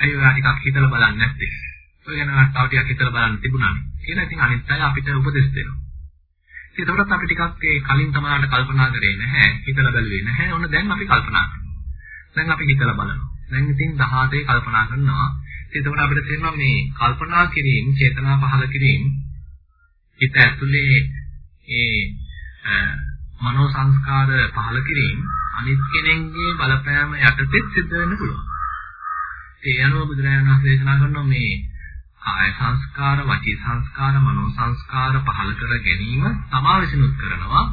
ඒවා ටිකක් හිතලා බලන්න නැත්තේ. ඔය ගැන තව ටිකක් හිතලා බලන්න තිබුණා. කියලා ඉතින් අනිත් අය අපිට උපදෙස් දෙනවා. ඉතින් ඒකට අපි ටිකක් ඒ කලින් තමයි කල්පනා කරේ නැහැ. හිතලා බැලුවේ නැහැ. ඔන්න දැන් අපි කල්පනා කරනවා. දැන් අපි හිතලා බලනවා. දැන් ඉතින් 18 කල්පනා කරනවා. එතකොට අපිට තේරෙනවා මේ කල්පනා කිරීම, චේතනා පහළ කිරීම හිත ඇතුලේ ඒ මනෝ සංස්කාර පහළ කිරීම අනිත් කෙනෙක්ගේ බලපෑම යටතේ සිද්ධ වෙන්න පුළුවන්. ඒ අනුව බුදුරජාණන් වහන්සේ දේශනා කරනවා මේ කාය සංස්කාර, වචී සංස්කාර, මනෝ සංස්කාර පහළ කර ගැනීම තමා විසිනුත් කරනවා.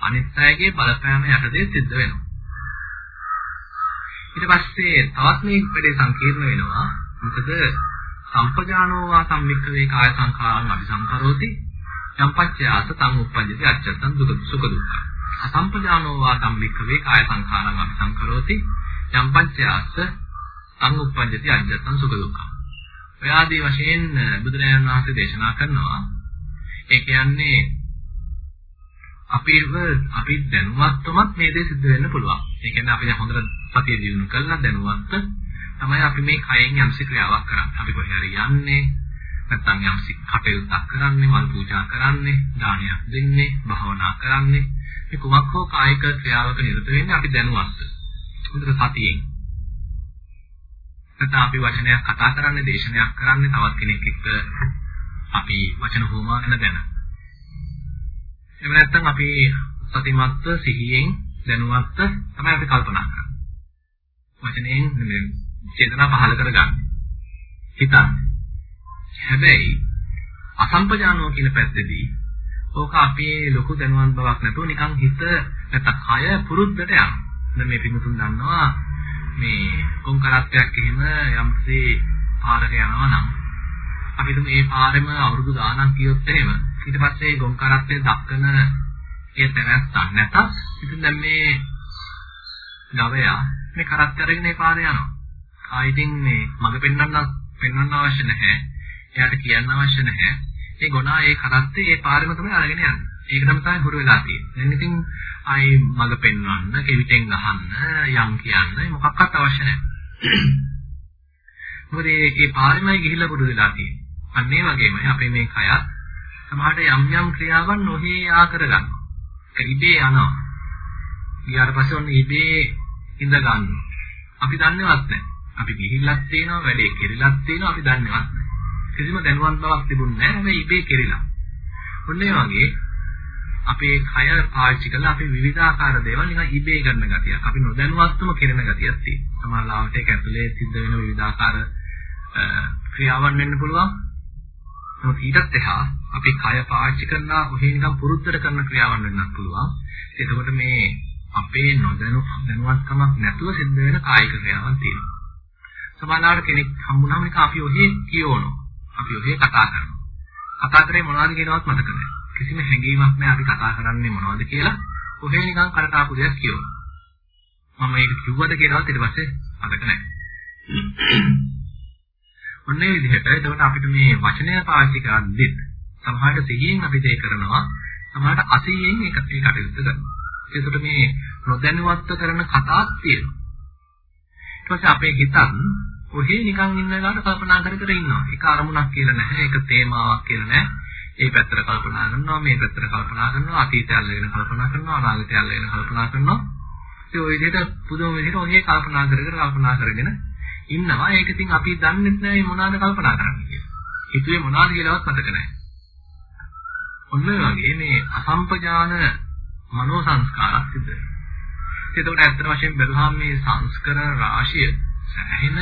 අනිත් අයගේ බලපෑම යටතේ සිද්ධ වෙනවා. ඊට පස්සේ තවත් මේ වැඩේ සංකීර්ණ වෙනවා. මොකද සම්පජානෝ වා සම්මික්ඛවේ කාය සංඛාරං අபிසංකරෝති යම් පච්චයාස තං උප්පජ්ජති අච්චත්තං දුක සුඛ දුක්ඛ. අසම්පජානෝ වා සම්මික්ඛවේ කාය සංඛාරං අபிසංකරෝති යම් පච්චයාස තං උප්පජ්ජති අච්චත්තං සුඛ දුක්ඛ. ඔය ආදී වශයෙන් බුදුරජාණන් වහන්සේ දේශනා කරනවා. ඒ කියන්නේ අපිව අපි දැනුවත්වමත් මේ දේ සිද්ධ වෙන්න පුළුවන්. ඒ කියන්නේ අපි දැන් හොඳට සතිය දිනු කළා දැනුවත් තමයි අපි මේ කයෙන් යම්සි ක්‍රියාවක් කරන්නේ. අපි කොහේ හරි යන්නේ නැත්නම් යම්සි කටයුත්තක් කරන්නේ, මල් පූජා කරන්නේ, දානයක් දෙන්නේ, භාවනා කරන්නේ. මේ කුමක් හෝ කායික ක්‍රියාවක නිරත වෙන්නේ අපි දැනුවත්. හොඳට සතියෙන්. නැත්නම් අපි වචනයක් කතා කරන්නේ, දේශනයක් කරන්නේ තවත් කෙනෙක් එක්ක අපි වචන හොමාගෙන දැන. එහෙම නැත්නම් අපි සතිමත්ව සිහියෙන් දැනුවත්ව තමයි අපි කල්පනා කරන්නේ. වචනයෙන් චේතනා පහල කරගන්න. හිතන්න. හැබැයි අසම්පජානෝ කියන පැත්තේදී ඕක අපේ ලොකු දැනුවත් බවක් නැතුව නිකන් හිත නැත්නම් කය පුරුද්දට යනවා. දැන් මේ පිටුතුන් දන්නවා මේ කොන්කරත්තයක් එහෙම යම්සේ පාරක යනවා නම් අපි හිතමු මේ පාරෙම අවුරුදු ගාණක් ගියොත් එහෙම ඊට පස්සේ ගොන්කරත්තේ දක්කන ඒ තැනක් නැතත් ඉතින් දැන් මේ ගවයා මේ කරත් අරගෙන ඒ පාරේ යනවා. ආයිතින් මේ මඟ පෙන්වන්න පෙන්වන්න අවශ්‍ය නැහැ. එයාට කියන්න අවශ්‍ය නැහැ. ඒ ගොනා ඒ කරත්තේ ඒ පාරෙම තමයි අරගෙන යන්නේ. ඒක තමයි තමයි හුරු වෙලා තියෙන්නේ. දැන් ඉතින් ආයි මඟ පෙන්වන්න, කෙවිතෙන් අහන්න, යම් කියන්න මොකක්වත් අවශ්‍ය නැහැ. මොකද මේ පාරෙමයි ගිහිල්ලා පුරුදු වෙලා තියෙන්නේ. අන්න ඒ වගේමයි අපේ මේ කයත් සමහරට යම් යම් ක්‍රියාවන් නොහේ ආ කරගන්නවා. ඒක ඉබේ යනවා. ඊට පස්සේ ඔන්න ඉබේ ඉඳ ගන්නවා. අපි දන්නේවත් නැහැ. අපි ගිහිල්ලක් තියෙනවා, වැඩේ කෙරිලක් තියෙනවා, අපි දන්නේවත් නැහැ. කිසිම දැනුවත් බවක් තිබුණේ නැහැ. හැබැයි ඉබේ කෙරිලා. ඔන්න ඒ වගේ අපේ කය පාවිච්චි කරලා අපි විවිධාකාර දේවල් නිකන් ඉබේ කරන ගතියක්. අපි නොදැනුවත්වම කෙරෙන ගතියක් තියෙනවා. සමහර ලාවට ඒක ඇතුලේ සිද්ධ වෙන විවිධාකාර ක්‍රියාවන් වෙන්න පුළුවන්. නමුත් ඊටත් එහා අපි කය පාවිච්චි කරනා ඔහේ නිකන් පුරුද්දට කරන ක්‍රියාවන් වෙන්නත් පුළුවන්. එතකොට මේ අපේ නොදැනු දැනුවත්කමක් නැතුව සිද්ධ වෙන කායික ක්‍රියාවන් තියෙනවා. සමහරවිට කෙනෙක් හම්බුනම එක අපි ඔහේ කියවනවා. අපි ඔහේ කතා කරනවා. කතා කරේ මොනවද කියනවත් මතක නැහැ. කිසිම හැඟීමක් නැහැ අපි කතා කරන්නේ මොනවද කියලා. ඔහේ නිකන් කරට ආපු දෙයක් කියවනවා. මම ඒක කිව්වද කියලාත් ඊට පස්සේ මතක නැහැ. ඔන්නේ විදිහට එතකොට අපිට මේ වචනය පාවිච්චි කරද්දිත් සමහරට සිහියෙන් අපි ඒක කරනවා. සමහරට අසිහියෙන් ඒක ඒ කටයුත්ත කරනවා. ඒකට මේ නොදැනුවත්ව කරන කතාවක් තියෙනවා. ඊට පස්සේ අපේ හිතත් ඔහේ නිකන් ඉන්න ගාට කල්පනා කර කර ඉන්නවා. ඒක අරමුණක් කියලා නැහැ. ඒක තේමාවක් කියලා නැහැ. ඒ පැත්තට කල්පනා කරනවා, මේ පැත්තට කල්පනා කරනවා, අතීතය අල්ලගෙන කල්පනා කරනවා, අනාගතය අල්ලගෙන කල්පනා කරනවා. ඒ ඔය විදිහට පුදුම විදිහට ඔහේ කල්පනා කර කර කල්පනා කරගෙන ඉන්නවා. ඒක ඉතින් අපි දන්නේ නැහැ මොනවාද කල්පනා කරන්නේ කියලා. හිතුවේ මොනවාද කියලාවත් මතක නැහැ. ඔන්න වගේ මේ අසම්පජාන මනෝ සංස්කාරක් සිද්ධ වෙනවා. එතකොට ඇත්ත වශයෙන් බැලුවාම මේ සංස්කරණ රාශිය සෑහෙන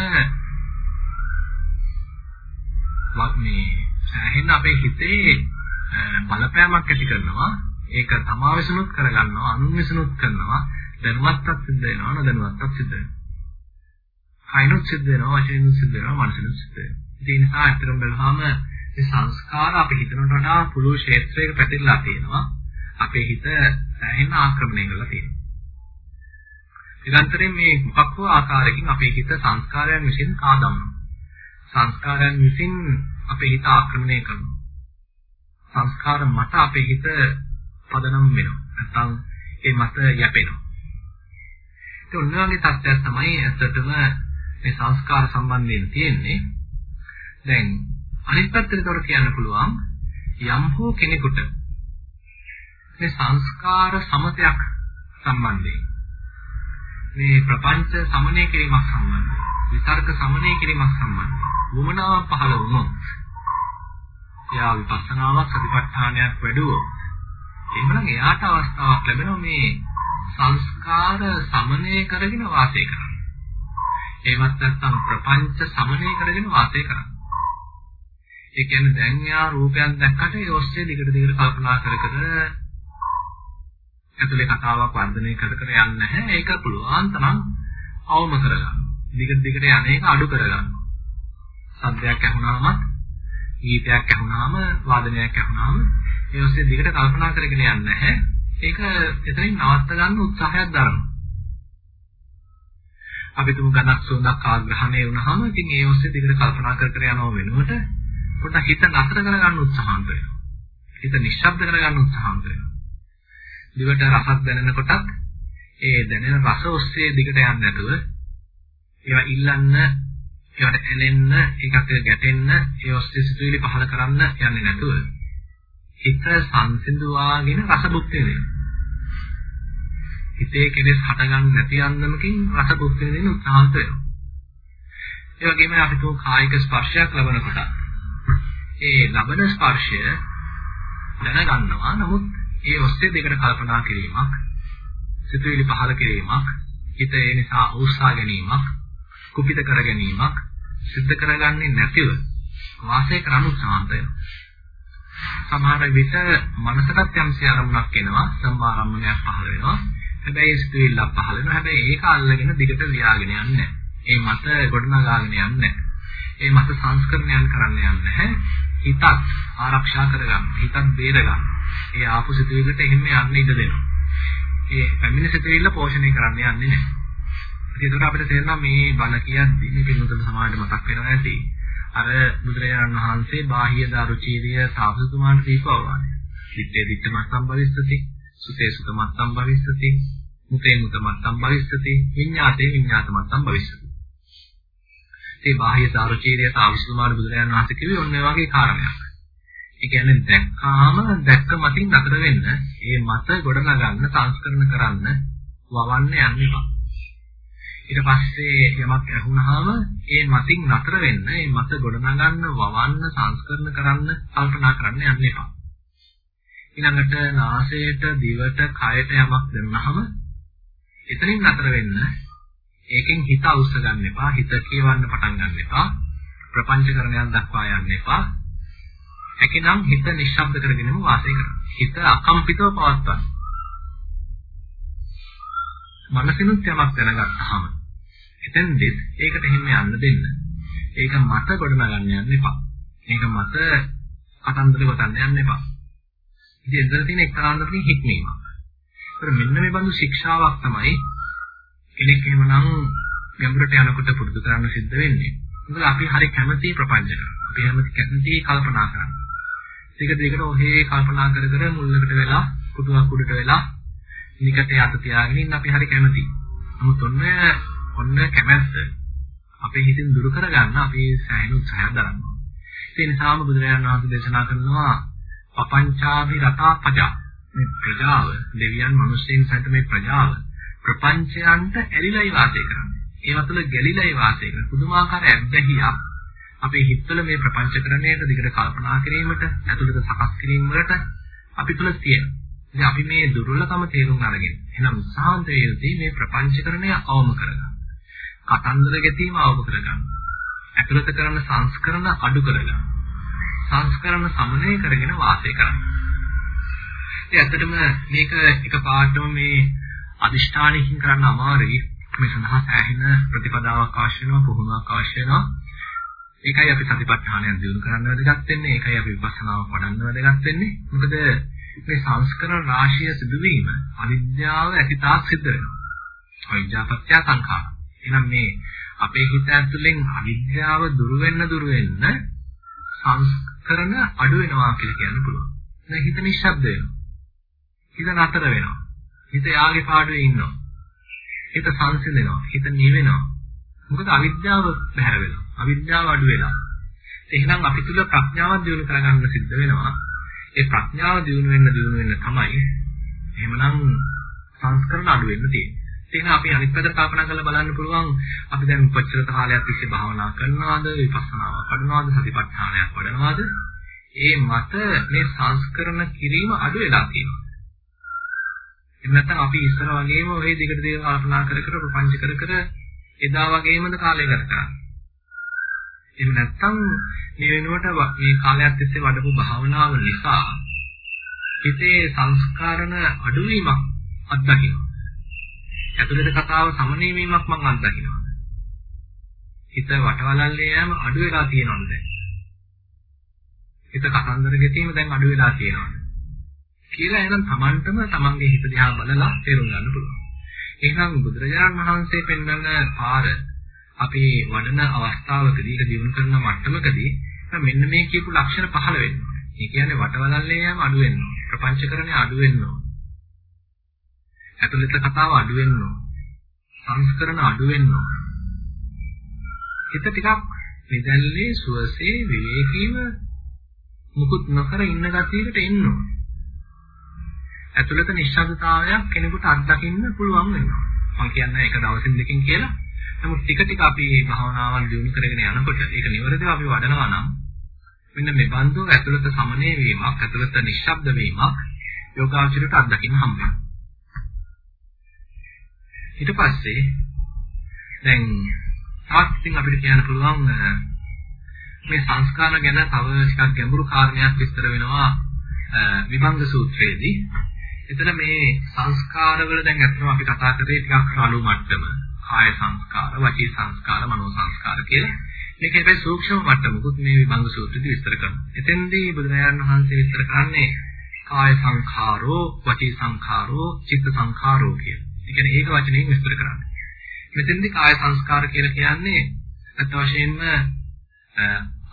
මේ සෑහෙන අපේ හිතේ බලපෑමක් ඇති කරනවා. ඒක තමා විසිනුත් කරගන්නවා, අනුන් විසිනුත් කරනවා. දැනුවත්වත් සිද්ධ වෙනවා, නොදැනුවත්වත් සිද්ධ වෙනවා. කයිනුත් සිද්ධ වෙනවා, වචනිනුත් සිද්ධ වෙනවා, මනසිනුත් සිද්ධ වෙනවා. ඒ නිසා ඇත්තටම බැලුවාම මේ සංස්කාර අපි හිතනට වඩා පුළු ක්ෂේත්‍රයක පැතිරලා තියෙනවා. අපේ හිත සෑහෙන ආක්‍රමණය කරලා තියෙනවා. නිරන්තරයෙන් මේ මොකක් හෝ ආකාරයකින් අපේ හිත සංස්කාරයන් විසින් කාදවනවා. සංස්කාරයන් විසින් අපේ හිත ආක්‍රමණය කරනවා. සංස්කාර මත අපේ හිත පදනම් වෙනවා. නැත්නම් ඒ මත යැපෙනවා. ඒ උන්වගේ තත්ත්වයක් තමයි ඇත්තටම මේ සංස්කාර සම්බන්ධයෙන් තියෙන්නේ. දැන් අනිත් පැත්තට කියන්න පුළුවන් යම් හෝ කෙනෙකුට මේ සංස්කාර සමතයක් සම්බන්ධයෙන් මේ ප්‍රපංච සමනය කිරීමක් සම්බන්ධයෙන් විතර්ක සමනය කිරීමක් සම්බන්ධයෙන් වමනාවක් පහළ වුණොත් එයා විපස්සනාවක් සතිපට්ඨානයක් වැඩුවොත් එහෙනම් එයාට අවස්ථාවක් ලැබෙනවා මේ සංස්කාර සමනය කරගෙන වාසය කරන්න. එහෙමත් නැත්නම් ප්‍රපංච සමනය කරගෙන වාසය කරන්න. ඒ කියන්නේ දැන් යා රූපයක් දැක්කට ඒ ඔස්සේ දිගට දිගට කල්පනා කර කර ඇතුලේ කතාවක් වර්ධනය කර කර යන්නේ නැහැ. ඒක පුළුවන් තරම් අවම කරගන්නවා. දිගට දිගට යන එක අඩු කරගන්නවා. සද්දයක් ඇහුණාම ගීතයක් ඇහුණාම වාදනයක් ඇහුණාම ඒ ඔස්සේ දිගට කල්පනා කරගෙන යන්නේ නැහැ. ඒක එතනින් නවත්ත ගන්න උත්සාහයක් දරනවා. අපි තුමු ගණක් සුවඳක් ආග්‍රහණය වුණාම ඉතින් ඒ ඔස්සේ දිගට කල්පනා කර කර යනව වෙනුවට පොඩ්ඩක් හිත නතර කරගන්න උත්සාහන්ත වෙනවා. හිත නිශ්ශබ්ද කරගන්න උත්සාහන්ත වෙනවා. දිවට රසක් දැනෙනකොටත් ඒ දැනෙන රස ඔස්සේ දිගට යන්නේ නැතුව ඒවා ඉල්ලන්න ඒවට ඇලෙන්න ඒකට ගැටෙන්න ඒ ඔස්සේ සිතුවිලි පහල කරන්න යන්නේ නැතුව හිත සංසිඳුවාගෙන රස භුක්ති විඳිනවා. හිතේ කෙලෙස් හටගන්න නැති අන්දමකින් රස භුක්ති විඳින්න උත්සාහන්ත වෙනවා. ඒ වගේම අපි තෝ කායික ස්පර්ශයක් ලබනකොට ඒ ලබන ස්පර්ශය දැනගන්නවා. නමුත් ඒ ඔස්සේ දෙකට කල්පනා කිරීමක්, සිතුවිලි පහල කිරීමක්, හිත ඒ නිසා උස්සා ගැනීමක්, කුපිත කර ගැනීමක් සිද්ධ කරගන්නේ නැතිව වාසය කරන්න උත්සාහන්ත වෙනවා. සමහර විට මනසටත් යම්සි අරමුණක් එනවා, සම්මාරම්මණයක් පහළ වෙනවා. හැබැයි සිතුවිල්ලක් පහළ වෙනවා. හැබැයි ඒක අල්ලගෙන දිගට ලියාගෙන යන්නේ ඒ මත ගොඩනගාගෙන යන්නේ ඒ මත සංස්කරණයන් කරන්න යන්නේ හිතත් ආරක්ෂා කරගන්න. හිතත් බේරගන්න. ඒ ආපු සිතුවිල්ලට එහෙම යන්න ඉඩ දෙනවා. ඒ පැමිණ සිතුවිල්ල පෝෂණය කරන්න යන්නේ නැහැ. ඒකට අපිට තේරෙනවා මේ බණ කියද්දි මේ පින්වතුන් සමාජයට මතක් වෙනවා ඇති. අර බුදුරජාණන් වහන්සේ බාහ්‍ය දාරුචීරිය සාපසතුමාට දීපවවානේ. චිත්තේ දිට්ඨ මත්තම් භවිස්සති, සුතේ සුත මත්තම් භවිස්සති, මුතේ මුත මත්තම් භවිස්සති, විඤ්ඤාතේ විඤ්ඤාත මත්තම් භවිස්සති. මේ බාහ්‍ය දාරුචීරිය සාපසතුමාට බුදුරජාණන් වහන්සේ කිව්වේ ඔන්න වගේ කාරණයක්. ඒ කියන්නේ දැක්කාම දැක්ක මතින් නතර වෙන්න, ඒ මත ගොඩනගන්න, සංස්කරණ කරන්න, වවන්න යන්න එපා. ඊට පස්සේ යමක් ඇහුනහම ඒ මතින් නතර වෙන්න, ඒ මත ගොඩනගන්න, වවන්න, සංස්කරණ කරන්න, කල්පනා කරන්න යන්න එපා. ඊළඟට නාසයට, දිවට, කයට යමක් දෙන්නාම එතනින් නතර වෙන්න, ඒකෙන් හිත අවශ්‍ය ගන්න එපා, හිත කියවන්න පටන් ගන්න එපා, ප්‍රපංචකරණයන් දක්වා යන්න එපා. හැකිනම් හිත නිශ්ශබ්ද කරගෙනම වාසය කරන්න. හිත අකම්පිතව පවත්වා. මනසිනුත් යමක් දැනගත්තාම එතෙන්දෙත් ඒකට එහෙම යන්න දෙන්න. ඒක මත ගොඩනගන්න යන්න එපා. මේක මත කතන්දර ගොතන්න යන්න එපා. ඉතින් එතන තියෙන එක්තරාන්දරකින් හික්මීමක්. ඒතර මෙන්න මේ බඳු ශික්ෂාවක් තමයි කෙනෙක් එහෙමනම් ගැඹුරට යනකොට පුරුදු කරන්න සිද්ධ වෙන්නේ. මොකද අපි හරි කැමති ප්‍රපංච කරනවා. අපි හැමති කැමති කල්පනා කරනවා. ටික ටිකට ඔහේ කල්පනා කර කර මුල්ලකට වෙලා කුටුවක් උඩට වෙලා නිකට යත තියාගෙන ඉන්න අපි හරි කැමති. නමුත් ඔන්න ඔන්න කැමැත්ත අපේ හිතින් දුරු කරගන්න අපි සෑහෙන උත්සාහයක් දරනවා. ඒ නිසාම බුදුරජාණන් වහන්සේ දේශනා කරනවා පపంచාභි රතා පජා මේ ප්‍රජාව දෙවියන් මිනිස්සුන් සහිත මේ ප්‍රජාව ප්‍රපංචයන්ට ඇලිලයි වාසය කරන්නේ. ඒවා තුළ ගැලිලයි වාසය කරන පුදුමාකාර ඇබ්බැහියක් අපේ හිතවල මේ ප්‍රපංචකරණයට දිගට කල්පනා කිරීමට ඇතුළත සකස් කිරීම වලට අපි තුළ තියෙනවා. ඉතින් අපි මේ දුර්වලකම තේරුම් අරගෙන එහෙනම් උත්සාහන්ත වේදී මේ ප්‍රපංචකරණය අවම කරගන්න. කතන්දර ගැටීම අවබෝධ කරගන්න. ඇතුළත කරන සංස්කරණ අඩු කරගන්න. සංස්කරණ සමනය කරගෙන වාසය කරන්න. ඒ ඇත්තටම මේක එකපාරටම මේ අදිෂ්ඨානයකින් කරන්න අමාරුයි. මේ සඳහා සෑහෙන ප්‍රතිපදාවක් අවශ්‍ය වෙනවා, පුහුණුවක් අවශ්‍ය වෙනවා. ඒකයි අපි සතිපට්ඨානය දියුණු කරන්න වැදගත් වෙන්නේ. ඒකයි අපි විපස්සනාව පඩන්න වැදගත් වෙන්නේ. මොකද මේ සංස්කරණ රාශිය සිදුවීම අවිද්‍යාව ඇතිතාක් සිද්ධ වෙනවා. අවිද්‍යාපත්‍ය සංඛාර. එහෙනම් මේ අපේ හිත ඇතුලෙන් අවිද්‍යාව දුරු වෙන්න දුරු වෙන්න සංස්කරණ අඩු වෙනවා කියලා කියන්න පුළුවන්. දැන් හිත නිශ්ශබ්ද වෙනවා. හිත නතර වෙනවා. හිත යාගේ පාඩුවේ ඉන්නවා. හිත සංසිඳෙනවා. හිත නිවෙනවා. මොකද අවිද්‍යාව බැහැර වෙනවා. අවිද්‍යාව අඩු වෙනවා. එහෙනම් අපි තුල ප්‍රඥාවක් දියුණු කරගන්න සිද්ධ වෙනවා. ඒ ප්‍රඥාව දියුණු වෙන්න දියුණු වෙන්න තමයි එහෙමනම් සංස්කරණ අඩු වෙන්න තියෙන්නේ. ඒක අපි අනිත් පැත්තට කල්පනා කරලා බලන්න පුළුවන් අපි දැන් කොච්චර කාලයක් තිස්සේ භාවනා කරනවාද විපස්සනාව කරනවාද සතිපට්ඨානයක් වඩනවාද? ඒ මත මේ සංස්කරණ කිරීම අඩු වෙලා තියෙනවා. එහෙම නැත්නම් අපි ඉස්සර වගේම ඔය දිගට දිගට කල්පනා කර කර ප්‍රපංච කර කර එදා වගේමද කාලය ගත කරන්නේ. එහෙම නැත්නම් මේ වෙනුවට මේ කාලයක් තිස්සේ වඩපු භාවනාව නිසා හිතේ සංස්කාරණ අඩුවීමක් අත්දකිනවා. ඇතුළත කතාව සමනය වීමක් මම අත්දකිනවා. හිත වටවලල්ලේ යෑම අඩු වෙලා තියෙනවද දැන්? හිත කතන්දර ගෙතීම දැන් අඩු වෙලා තියෙනවද? කියලා එහෙනම් Tamanටම Tamanගේ හිත දිහා බලලා තේරුම් ගන්න පුළුවන්. එහෙනම් බුදුරජාණන් වහන්සේ පෙන්වන පාර අපි වඩන අවස්ථාවකදී ඒක දිනු කරන මට්ටමකදී මෙන්න මේ කියපු ලක්ෂණ පහළ වෙනවා. ඒ කියන්නේ වටවලල්ලේ යෑම අඩු වෙනවා. ප්‍රපංචකරණය අඩු වෙනවා. ඇතුළත කතාව අඩු වෙනවා. සංස්කරණ අඩු වෙනවා. හිත ටිකක් නිදැල්ලේ සුවසේ විවේකීව මුකුත් නොකර ඉන්න ගතියකට එන්න ඇතුළත නිශ්ශබ්දතාවයක් කෙනෙකුට අත්දකින්න පුළුවන් වෙනවා. මම කියන්නේ ඒක දවසින් දෙකකින් කියලා. නමුත් ටික ටික අපි භාවනාවන් දියුණු කරගෙන යනකොට ඒක නිවැරදිව අපි වඩනවා නම් මෙන්න මේ බඳු ඇතුළත සමනය වීමක්, ඇතුළත නිශ්ශබ්ද වීමක් යෝගාචරයට අත්දකින්න හම්බ වෙනවා. ඊට පස්සේ දැන් තාක්ෂින් අපිට කියන්න පුළුවන් මේ සංස්කාර ගැන තව ටිකක් ගැඹුරු කාරණයක් විස්තර වෙනවා විභංග සූත්‍රයේදී. එතන මේ සංස්කාරවල දැන් අත්‍තරම අපි කතා කරේ ටිකක් රළු මට්ටම. කාය සංස්කාර, වචී සංස්කාර, මනෝ සංස්කාර කියලා. මේක හැබැයි සූක්ෂම මට්ටමකුත් මේ විභංග සූත්‍රයේදී විස්තර කරනවා. එතෙන්දී බුදුරජාණන් වහන්සේ විස්තර කරන්නේ කාය සංඛාරෝ, වචී සංඛාරෝ, චිත්ත සංඛාරෝ කියලා. ඒ කියන්නේ ඒක වචනයෙන් විස්තර කරන්නේ. මෙතෙන්දී කාය සංස්කාර කියලා කියන්නේ අත් වශයෙන්ම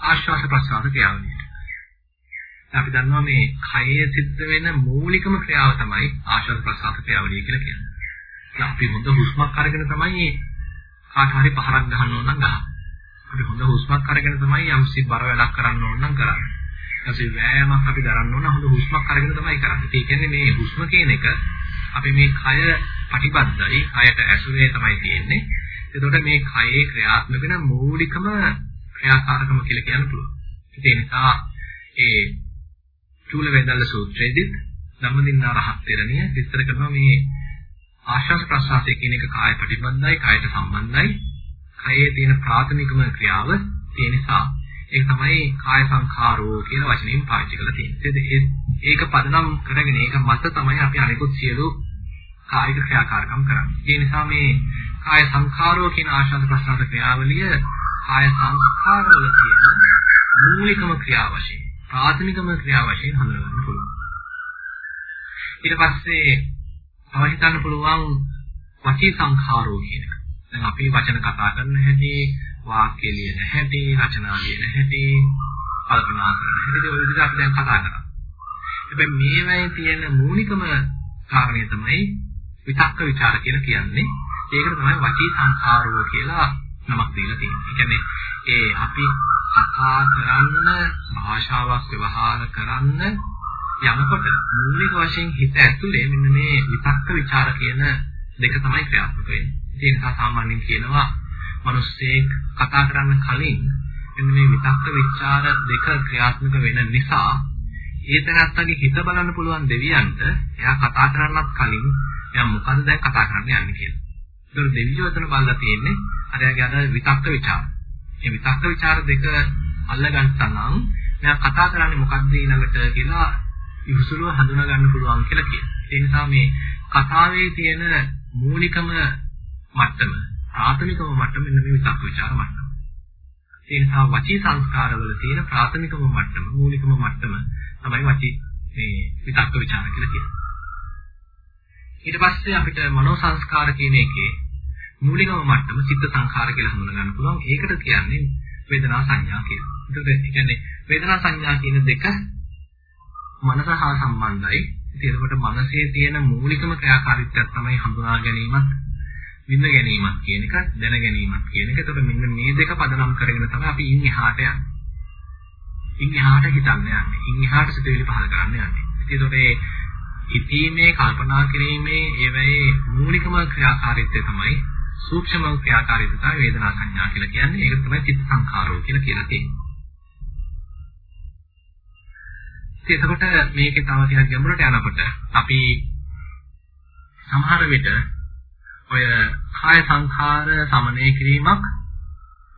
ආශ්වාස ප්‍රශ්වාස ක්‍රියාවලියට. අපි දන්නවා මේ කයේ සිද්ධ වෙන මූලිකම ක්‍රියාව තමයි ආශ්වාස ප්‍රශ්වාස ක්‍රියාවලිය කියලා කියන්නේ. අපි හොඳ හුස්මක් අරගෙන තමයි කාට හරි පහරක් ගහන්න ඕන නම් ගහන්නේ. අපි හොඳ හුස්මක් අරගෙන තමයි යම්සි බර වැඩක් කරන්න ඕන නම් කරන්නේ. ඊපස්සේ වෑයමක් අපි දරන්න ඕන හොඳ හුස්මක් අරගෙන තමයි කරන්නේ. ඒ කියන්නේ මේ හුස්ම කියන එක අපි මේ කය ප්‍රතිබද්ධයි, කයට ඇසුරේ තමයි තියෙන්නේ. එතකොට මේ කයේ ක්‍රියාත්මක වෙන මූලිකම ක්‍රියාකාරකම කියලා කියන්න පුළුවන්. ඒ නිසා ඒ චූල වේදල්ල සූත්‍රයේදී ධම්මදින්නා රහත් තෙරණිය විස්තර කරනවා මේ ආශ්වාස ප්‍රශ්වාසය කියන එක කාය ප්‍රතිබද්ධයි, කායට සම්බන්ධයි. කයේ තියෙන ප්‍රාථමිකම ක්‍රියාව ඒ නිසා ඒක තමයි කාය සංඛාරෝ කියන වචනයෙන් පාවිච්චි කරලා තියෙන්නේ. ඒක පදනම් කරගෙන ඒක මත තමයි අපි අනිකුත් සියලු කායික ක්‍රියාකාරකම් කරන්නේ. ඒ නිසා මේ කාය සංඛාරෝ කියන ආශ්වාස ප්‍රශ්වාස ක්‍රියාවලිය කාය සංස්කාරවල තියෙන මූලිකම ක්‍රියාව වශයෙන් ප්‍රාථමිකම ක්‍රියාව වශයෙන් හඳුනගන්න පුළුවන්. ඊට පස්සේ තව හිතන්න පුළුවන් වචී සංඛාරෝ කියන එක. දැන් අපි වචන කතා කරන හැටි, වාක්‍ය ලියන හැටි, රචනා ලියන හැටි, කල්පනා කරන හැටි ඔය විදිහට අපි දැන් කතා කරා. හැබැයි මේවැයි තියෙන මූලිකම කාරණය තමයි විතක්ක ਵਿਚාර කියලා කියන්නේ. ඒකට තමයි වචී සංඛාරෝ කියලා නමක් දීලා තියෙන්නේ. ඒ කියන්නේ ඒ අපි කතා කරන්න භාෂාවක් ව්‍යවහාර කරන්න යනකොට මූලික වශයෙන් හිත ඇතුලේ මෙන්න මේ විතක්ක ਵਿਚාර කියන දෙක තමයි ක්‍රියාත්මක වෙන්නේ. ඒ නිසා සාමාන්‍යයෙන් කියනවා මිනිස්සෙක් කතා කරන්න කලින් මෙන්න මේ විතක්ක ਵਿਚාර දෙක ක්‍රියාත්මක වෙන නිසා ඒ තැනත්තගේ හිත බලන්න පුළුවන් දෙවියන්ට එයා කතා කරන්නත් කලින් දැන් මොකද දැන් කතා කරන්න යන්නේ කියලා. ඒතර දෙවියෝ එතන බලලා තියෙන්නේ අර යාගේ අර විතක්ක ਵਿਚාර. මේ විතක්ක ਵਿਚාර දෙක අල්ලගත්තා නම් මෙයා කතා කරන්නේ මොකද්ද ඊළඟට කියලා ඉහුසුලව හඳුනා ගන්න පුළුවන් කියලා කියනවා. ඒ නිසා මේ කතාවේ තියෙන මූලිකම මට්ටම ප්‍රාථමිකම මට්ටම මෙන්න මේ විතක්ක ਵਿਚාර මට්ටම. ඒ නිසා වචී සංස්කාරවල තියෙන ප්‍රාථමිකම මට්ටම මූලිකම මට්ටම තමයි වචී මේ විතක්ක ਵਿਚාර කියලා කියන්නේ. ඊට පස්සේ අපිට මනෝ සංස්කාර කියන එකේ මූලිකම මට්ටම චිත්ත සංඛාර කියලා හඳුනා ගන්න පුළුවන්. ඒකට කියන්නේ වේදනා සංඥා කියලා. ඒකට කියන්නේ වේදනා සංඥා කියන දෙක මනස හා සම්බන්ධයි. ඉතින් එතකොට මනසේ තියෙන මූලිකම ක්‍රියාකාරීත්වයක් තමයි හඳුනා ගැනීමත් විඳ ගැනීමත් කියන එක දැන ගැනීමත් කියන එක. එතකොට මෙන්න මේ දෙක පදනම් කරගෙන තමයි අපි ඉන් එහාට යන්නේ. ඉන් එහාට හිතන්න යන්නේ. ඉන් එහාට සිතුවිලි පහල කරන්න යන්නේ. ඉතින් එතකොට හිතීමේ කල්පනා කිරීමේ ඒවැයේ මූලිකම ක්‍රියාකාරීත්වය තමයි සූක්ෂම ක්‍රියාකාරීත්වය තමයි වේදනා සංඥා කියලා කියන්නේ. ඒක තමයි චිත්ත සංඛාරෝ කියලා කියලා තියෙන්නේ. එතකොට මේකේ තව ටිකක් ගැඹුරට යනකොට අපි සමහර විට ඔය කාය සංඛාර සමනය කිරීමක්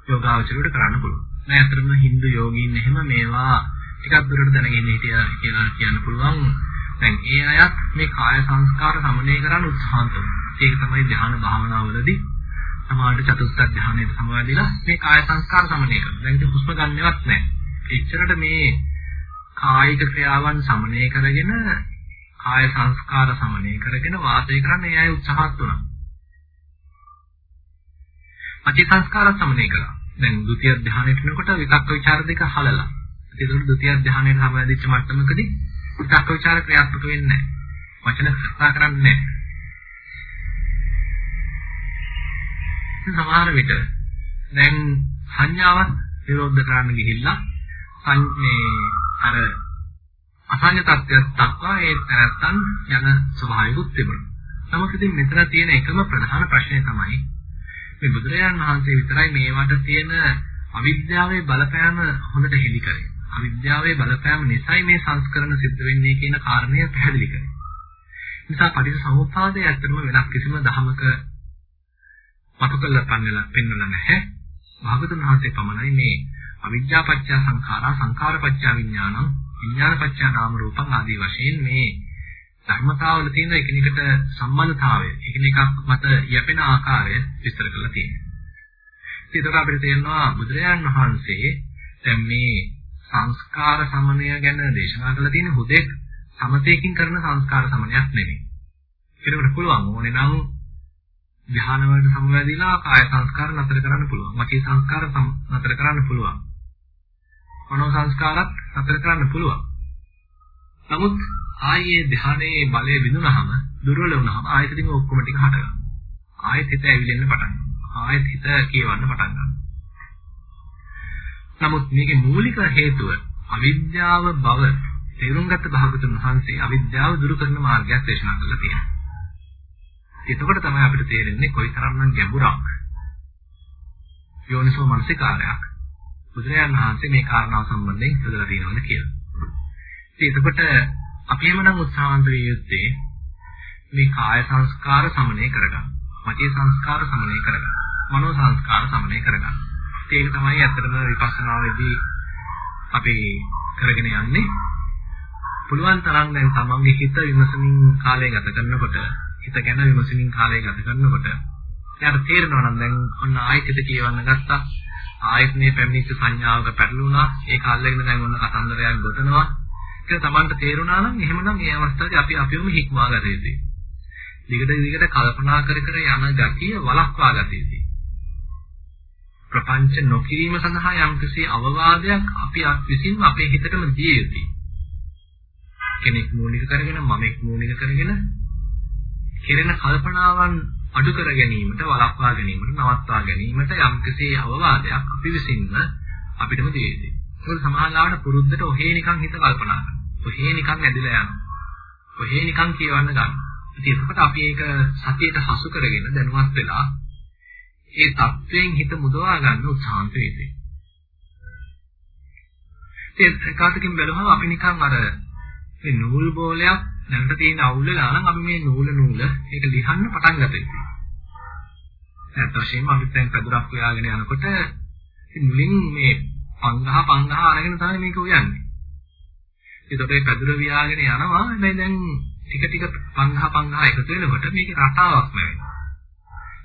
යෝගාවචරයට කරන්න පුළුවන්. නෑ අතරම Hindu යෝගීන් එහෙම මේවා ටිකක් දුරට දැනගෙන හිටියා කියලා කියන්න පුළුවන්. දැන් ඒ අය මේ කාය සංස්කාර සමනය කරන්න උත්සාහන්ත ඒක තමයි ධ්‍යාන භාවනාවලදී සමාහට චතුත්ථ ධ්‍යානයේ සමාදෙලා මේ කාය සංස්කාර සමනය කරනවා. දැන් ඉතින් හුස්ම ගන්නවත් නැහැ. එච්චරට මේ කායික ක්‍රියාවන් සමනය කරගෙන කාය සංස්කාර සමනය කරගෙන වාසය කරන්න එයයි උත්සාහත් වුණා. අති සංස්කාර සමනය කළා. දැන් ဒုတိ ය ධ්‍යානයට එනකොට විතක්ක ਵਿਚාර දෙක හලලා. ඒක දුතිය ධ්‍යානයේ සමාදිච්ච මට්ටමකදී විතක්ක ਵਿਚාර ක්‍රියාත්මක වෙන්නේ නැහැ. වචන කතා කරන්නේ නැහැ. සමහර විට දැන් සංඥාවක් විරෝධ කරන්න ගිහිල්ලා මේ අර අසංඥ තත්ත්වයක් දක්වා ඒ නැත්තන් යන ස්වභාවිකුත් තිබුණා. නමුත් ඉතින් මෙතන තියෙන එකම ප්‍රධාන ප්‍රශ්නය තමයි මේ බුදුරජාණන් වහන්සේ විතරයි මේවට තියෙන අවිද්‍යාවේ බලපෑම හොඳට හෙළි කරේ. අවිද්‍යාවේ බලපෑම නිසායි මේ සංස්කරණ සිද්ධ වෙන්නේ කියන කාරණය පැහැදිලි කරේ. නිසා පටිච්චසමුප්පාදය ඇත්තටම වෙනස් කිසිම ධමක මතු කළ පන්නලා පෙන්වලා නැහැ. භාගතුන් වහන්සේ පමණයි මේ අවිද්‍යාපච්චය සංඛාරා සංඛාරපච්චය විඥානං විඥානපච්චය නාම රූපං ආදී වශයෙන් මේ ධර්මතාවල තියෙන එකිනෙකට සම්බන්ධතාවය එකිනෙකක් මත යැපෙන ආකාරය විස්තර කරලා තියෙනවා. ඒකට අපිට තේරෙනවා බුදුරජාන් වහන්සේ දැන් මේ සංස්කාර සමනය ගැන දේශනා කරලා තියෙන හුදෙක් සමතේකින් කරන සංස්කාර සමනයක් නෙමෙයි. ඒකට පුළුවන් ඕනේ නම් ධ්‍යාන වලට සමවැදීලා කාය සංස්කාර නතර කරන්න පුළුවන්. වාචික සංස්කාර නතර කරන්න පුළුවන්. මනෝ සංස්කාරත් නතර කරන්න පුළුවන්. නමුත් ආයේ ධානයේ බලය විඳුනහම දුර්වල වුණාම ආයෙත් ඉතින් ඔක්කොම ටික හටගන්නවා. ආයෙත් හිත ඇවිලෙන්න පටන් ගන්නවා. ආයෙත් හිත කියවන්න පටන් ගන්නවා. නමුත් මේකේ මූලික හේතුව අවිද්‍යාව බව තේරුම් ගත්ත භාගතුන් වහන්සේ අවිද්‍යාව දුරු කරන මාර්ගයක් දේශනා කළා තියෙනවා. එතකොට තමයි අපිට තේරෙන්නේ කොයිතරම්නම් ගැඹුරක් යෝනිසෝ මනසිකාරයක් බුදුරජාණන් වහන්සේ මේ කාරණාව සම්බන්ධයෙන් ඉස්සරලා තියෙනවද කියලා. ඉතින් එතකොට අපි එමනම් උත්සාහන්ත විය යුත්තේ මේ කාය සංස්කාර සමනය කරගන්න. මනසේ සංස්කාර සමනය කරගන්න. මනෝ සංස්කාර සමනය කරගන්න. ඒක තමයි ඇත්තටම විපස්සනාවේදී අපි කරගෙන යන්නේ. පුළුවන් තරම් දැන් තමන්ගේ හිත විමසමින් කාලය ගත කරනකොට හිත ගැන විමසමින් කාලය ගත කරනකොට එයාට තේරෙනවා නම් දැන් ඔන්න ආයෙත් හිත කියවන්න ගත්තා. ආයෙත් මේ පැමිණිච්ච සංඥාවක පැටලුණා. ඒක අල්ලගෙන දැන් ඔන්න කතන්දරයක් ගොතනවා. ඒක තමන්ට තේරුණා නම් එහෙමනම් මේ අවස්ථාවේ අපි අපිවම හික්මා ගත යුතුයි. දිගට දිගට කල්පනා කර කර යන ගතිය වළක්වා ගත යුතුයි. ප්‍රපංච නොකිරීම සඳහා යම්කිසි අවවාදයක් අපි විසින්ම අපේ හිතටම දිය යුතුයි. කෙනෙක් මූලික කරගෙන මමෙක් මූලික කරගෙන කෙරෙන කල්පනාවන් අඩු කර ගැනීමට වළක්වා ගැනීමට නවත්වා ගැනීමට යම්කිසි අවවාදයක් අපි විසින්ම අපිටම දිය යුතුයි. ඒක සමාහලාවට පුරුද්දට ඔහේ නිකන් හිත කල්පනා කරනවා. ඔහේ නිකන් ඇදලා යනවා. ඔහේ නිකන් කියවන්න ගන්නවා. ඉතින් එතකොට අපි ඒක සතියට හසු කරගෙන දැනුවත් වෙලා ඒ தත්වයෙන් හිත මුදවා ගන්න උත්සාහන්ත වෙන්නේ. ඒ කාටකින් බැලුවම අපි නිකන් අර මේ නූල් බෝලයක් දැනට තියෙන අවුල් වෙලා නම් අපි මේ නූල නූල ඒක ලිහන්න පටන් ගත යුතුයි. නැත්නම් වශයෙන්ම අපි දැන් පැදුරක් හොයාගෙන යනකොට මුලින් මේ පංගහ පංගහ අරගෙන තමයි මේක උයන්නේ. ඒකට ඒ පැදුර වියාගෙන යනවා. හැබැයි දැන් ටික ටික පංගහ පංගහ එකතු වෙනකොට මේකේ රටාවක් ලැබෙනවා.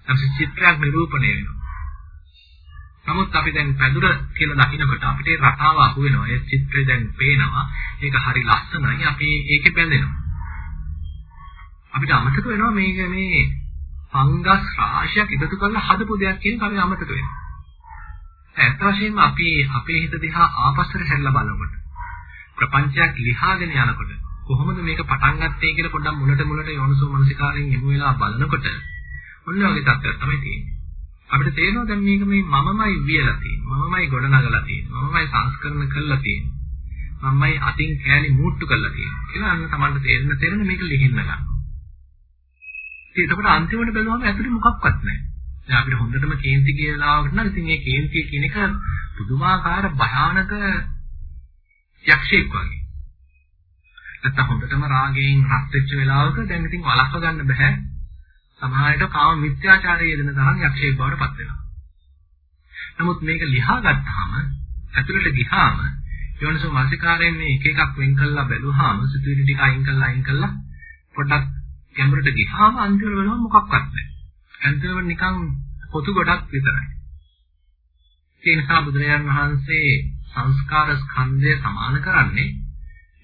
අපි චිත්‍රයක් නිරූපණය වෙනවා. නමුත් අපි දැන් පැදුර කියලා දකිනකොට අපිට ඒ රටාව අහු වෙනවා. ඒ චිත්‍රය දැන් පේනවා. ඒක හරි ලස්සනයි. අපි ඒකේ බැඳෙනවා. අපිට අමතක වෙනවා මේක මේ පංගස් රාශියක් එකතු කරලා හදපු දෙයක් කියන කම අමතක වෙනවා. ඇත්ත වශයෙන්ම අපි අපේ හිත දිහා ආපස්සට හැරිලා බලනකොට ප්‍රපංචයක් ලිහාගෙන යනකොට කොහොමද මේක පටන් ගත්තේ කියලා පොඩ්ඩක් මුලට මුලට යොනසෝ මනසිකාරයෙන් යමු වෙලා බලනකොට ඔන්න ඔයගේ තත්ත්වයක් තමයි තියෙන්නේ. අපිට තේරෙනවා දැන් මේක මේ මමමයි වියලා තියෙන්නේ. මමමයි ගොඩනගලා තියෙන්නේ. මමමයි සංස්කරණ කරලා තියෙන්නේ. මමමයි අතින් කෑලි මූට්ටු කරලා තියෙන්නේ. කියලා අන්න තමන්ට තේරෙන තේරෙන මේක ලිහින්න ගන්නවා. ඉතින් එතකොට අන්තිමට බැලුවම ඇතුලේ මොකක්වත් නැහැ. දැන් අපිට හොඳටම කේන්ති කියලාවට නම් ඉතින් මේ කේන්තිය කියන එක පුදුමාකාර භයානක යක්ෂයෙක් වගේ. නැත්තම් හොඳටම රාගයෙන් රත් වෙච්ච වෙලාවක දැන් ඉතින් වළක්ව ගන්න බෑ. සමහරවිට කාම මිත්‍යාචාරයේ යෙදෙන තරම් යක්ෂයෙක් බවට පත් වෙනවා. නමුත් මේක ලියා ගත්තාම ඇතුළට ගිහාම යෝනිසෝ මානසිකාරයෙන් මේ එක එකක් වෙන් කළා බැලුවාම සිතුවිලි ටික අයින් කළා අයින් කළා පොඩ්ඩක් ගැඹුරට ගියාම අන්තිම වෙනව මොකක්වත් නැහැ. අන්තිම නිකන් පොතු ගොඩක් විතරයි. ඒ නිසා බුදුරජාන් වහන්සේ සංස්කාර ස්කන්ධය සමාන කරන්නේ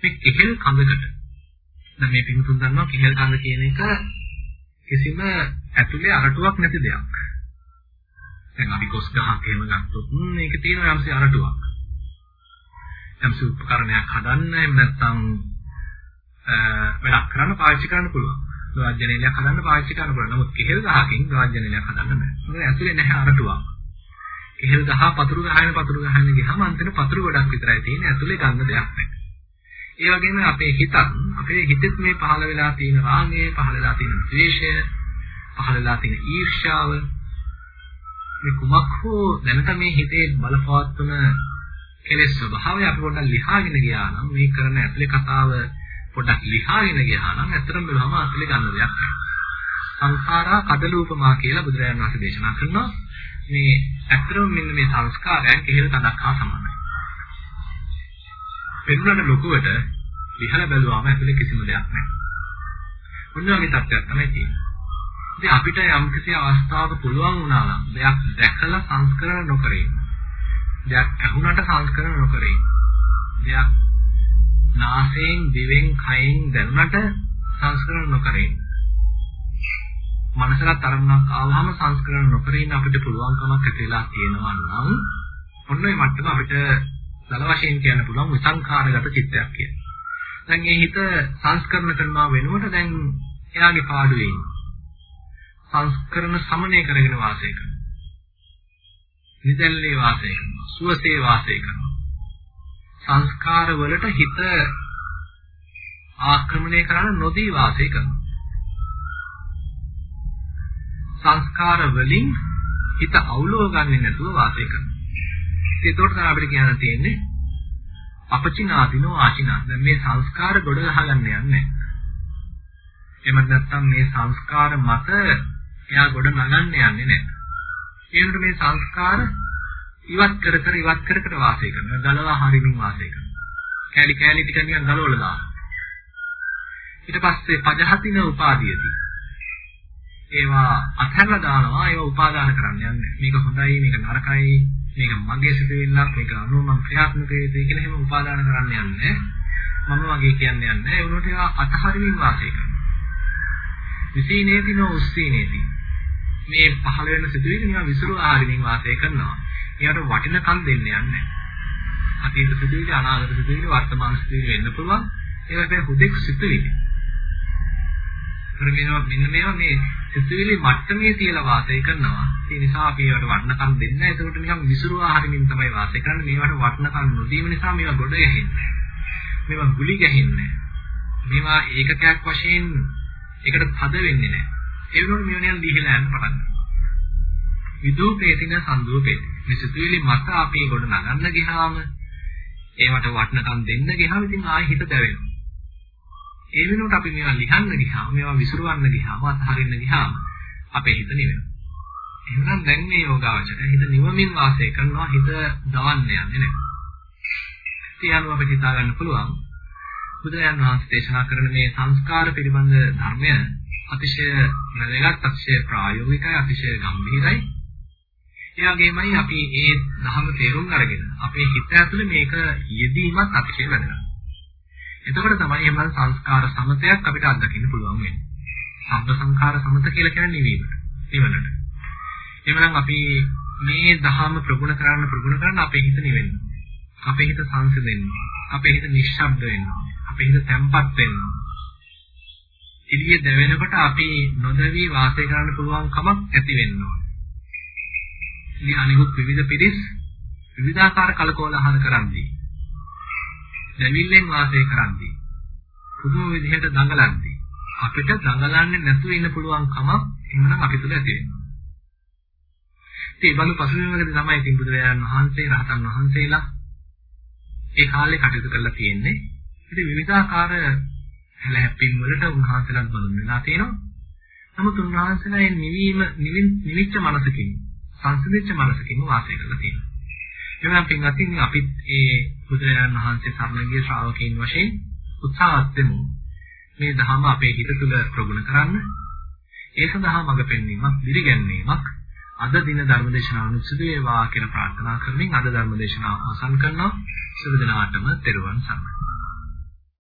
මේ කෙහෙල් කඳකට. දැන් මේ පිටුතුන් දන්නවා කෙහෙල් කඳ කියන එක කිසිම ඇතුලේ අරටුවක් නැති දෙයක්. දැන් අපි කොස් ගහක් එහෙම ගත්තොත් මේක තියෙන යම්සි අරටුවක්. යම්සි උපකරණයක් හදන්න එහෙම නැත්නම් වැඩක් කරන්න පාවිච්චි කරන්න පුළුවන්. ගාජ්ජනේලයක් හදන්න පාවිච්චි කරන්න පුළුවන්. නමුත් කෙහෙල් ගහකින් ගාජ්ජනේලයක් හදන්න බෑ. මොකද ඇතුලේ නැහැ අරටුවක්. කෙහෙල් ගහ පතුරු ගහන පතුරු ගහන ගියාම අන්තිම පතුරු ගොඩක් විතරයි තියෙන්නේ. ඇතුලේ ගන්න දෙයක් නැහැ. ඒ වගේම අපේ හිතත් අපේ හිතෙත් මේ පහළ වෙලා තියෙන රාගය, පහළ වෙලා තියෙන ද්වේෂය, පහළ වෙලා තියෙන ඊර්ෂ්‍යාව මේ කුමක් හෝ දැනට මේ හිතේ බලපවත්වන කෙලෙස් ස්වභාවය අපි පොඩ්ඩක් ලිහාගෙන ගියා නම් මේ කරන ඇතුලේ කතාව පොඩ්ඩක් ලිහාගෙන ගියා නම් ඇත්තටම බලවම ඇතුලේ ගන්න දෙයක් නැහැ. සංඛාරා කදලූපමා කියලා බුදුරජාණන් වහන්සේ දේශනා කරනවා. මේ ඇත්තටම මෙන්න මේ සංස්කාරයන් කෙහෙල් තඩක් හා සමානයි. පෙන්වන ලොකුවට ලිහලා බැලුවාම ඇතුලේ කිසිම දෙයක් නැහැ. ඔන්න වගේ තත්ත්වයක් තමයි තියෙන්නේ. ඉතින් අපිට යම්කිසි අවස්ථාවක පුළුවන් වුණා නම් දෙයක් දැකලා සංස්කරණ නොකර ඉන්න. දෙයක් අහුණට සංස්කරණ නොකර ඉන්න. දෙයක් නාසයෙන්, දිවෙන්, කයෙන් දැනුණට සංස්කරණ නොකර ඉන්න. මනසට තරමක් ආවම සංස්කරණ නොකර ඉන්න අපිට පුළුවන්කමක් ඇති වෙලා තියෙනවා නම් ඔන්න ඔය මට්ටම අපිට දල වශයෙන් කියන්න පුළුවන් විසංඛාරගත චිත්තයක් කියලා. දැන් මේ හිත සංස්කරණ කරනවා වෙනුවට දැන් එයාගේ පාඩුවේ ඉන්න. සංස්කරණ සමනය කරගෙන වාසය කරනවා. නිදැල්ලේ වාසය කරනවා. සුවසේ වාසය කරනවා. සංස්කාර වලට හිත ආක්‍රමණය කරන්න නොදී වාසය කරනවා. සංස්කාර වලින් හිත අවුලව ගන්නේ නැතුව වාසය කරනවා. ඒකට තමයි අපිට කියන්න තියෙන්නේ අපචිනාදිනෝ ආචිනා. දැන් මේ සංස්කාර ගොඩ ගහගන්න යන්නේ. එහෙම නැත්නම් මේ සංස්කාර මත එයා ගොඩ නගන්න යන්නේ නැහැ. ඒකට මේ සංස්කාර ඉවත් කර කර ඉවත් කර කර වාසය කරනවා. ගලවා හරිමින් වාසය කරනවා. කැලි කැලි ටික නිකන් ගලවලා දානවා. ඊට පස්සේ පජහතින උපාදීයදී ඒවා අත්හැරලා දානවා ඒවා උපාදාන කරන්න යන්නේ. මේක හොඳයි මේක නරකයි මේක මගේ සිදුවිල්ලක් මේක අනුව මම ක්‍රියාත්මක වෙන්නේ කියලා එහෙම උපාදාන කරන්න යන්නේ. මම වගේ කියන්නේ නැහැ. ඒ වුණොත් ඒවා අතහරින්න වාසය කරනවා. විසීනේති නෝ උස්සීනේති. මේ පහළ වෙන සිදුවිලි නිකන් විසිරු ආහාරමින් වාසය කරනවා. ඒකට වටිනකම් දෙන්න යන්නේ අතීත සිදුවිලි අනාගත සිදුවිලි වර්තමාන සිදුවිලි වෙන්න පුළුවන්. ඒකට හුදෙක් සිදුවිලි. කරමිනවා මෙන්න මේවා මේ සිතුවිලි මට්ටමේ තියලා වාසය කරනවා. ඒ නිසා අපි ඒවට වර්ණකම් දෙන්නේ නැහැ. ඒකට නිකන් විසිරු ආහාරමින් තමයි වාසය කරන්නේ. මේවට වර්ණකම් නොදීම නිසා මේවා ගොඩ ගැහෙන්නේ. මේවා ගුලි ගැහෙන්නේ. මේවා ඒකකයක් වශයෙන් ඒකට තද වෙන්නේ නැහැ. ඒ වුණොත් මේවා නිකන් දීහිලා යන්න පටන් ගන්නවා. විදූපේතින සංදූපේති. මේ සිතුවිලි මත අපි ගොඩ නගන්න ගියාම ඒවට වටනකම් දෙන්න ගියාම ඉතින් ආයෙ හිත දැවෙනවා. ඒ වෙනුවට අපි මේවා ලිහන්න ගියාම මේවා විසිරවන්න ගියාම අතහරින්න ගියාම අපේ හිත නිවෙනවා. එහෙනම් දැන් මේ යෝගාවචරය හිත නිවමින් වාසය කරනවා හිත දවන්න යන්නේ නැහැ. ඒ අනුව අපිට හිතා ගන්න පුළුවන් බුදුරජාණන් වහන්සේ දේශනා කරන මේ සංස්කාර පිළිබඳ ධර්මය අතිශය වැදගත් අතිශය ප්‍රායෝගිකයි අතිශය ගැඹීරයි. ඒ වගේමයි අපි මේ ධර්ම තේරුම් අරගෙන අපේ හිත ඇතුලේ මේක යෙදීමත් අතිශය වැදගත්. එතකොට තමයි එහෙම සංස්කාර සමතයක් අපිට අත්දකින්න පුළුවන් වෙන්නේ. සම්බ සංඛාර සමත කියලා කියන්නේ නිවීමට. නිවනට. එhmenan අපි මේ දහම ප්‍රගුණ කරන්න ප්‍රගුණ කරන්න අපේ හිත නිවෙන්න. අපේ හිත සංසිඳෙන්න. අපේ හිත නිශ්ශබ්ද වෙන්න. අපේ හිත තැම්පත් වෙන්න. ඉදිරිය දැවෙනකොට අපි නොදැවි වාසය කරන්න පුළුවන් කමක් ඇති වෙන්න ඕනේ. මේ අනිකුත් විවිධ පිරිස් විවිධාකාර කලකෝලහල කරන්නේ දැවිල්ලෙන් වාසය කරන්නේ. පුදුම විදිහට දඟලන්නේ. අපිට දඟලන්නේ නැතුව ඉන්න පුළුවන් කමක් එහෙමනම් අපි තුල ඇති වෙනවා. ඉතින් බලු පසුබිමකදී තමයි ඉතින් බුදුරජාණන් වහන්සේ රහතන් වහන්සේලා ඒ කාලේ කටයුතු කරලා තියෙන්නේ. ඉතින් විවිධාකාර හැලහැප්පීම් වලට උන්වහන්සේලාත් බලන් වෙලා තියෙනවා. නමුත් උන්වහන්සේලා මේ නිවීම නිවිච්ච මනසකින් සංසිඳිච්ච මනසකින් වාසය කරලා තියෙනවා. එහෙනම් පින්වත්නි අපිත් ඒ බුදුරජාණන් වහන්සේ සරණ ගිය ශ්‍රාවකයන් වශයෙන් උත්සාහත් වෙමු. මේ ධහම අපේ හිත තුළ ප්‍රගුණ කරන්න. ඒ සඳහා මඟ පෙන්වීමක්, දිරිගැන්වීමක් අද දින ධර්මදේශනාව නිසුදු වේවා කියලා ප්‍රාර්ථනා කරමින් අද ධර්මදේශනාව අවසන් කරනවා. සුබ දිනාටම තෙරුවන් සරණයි.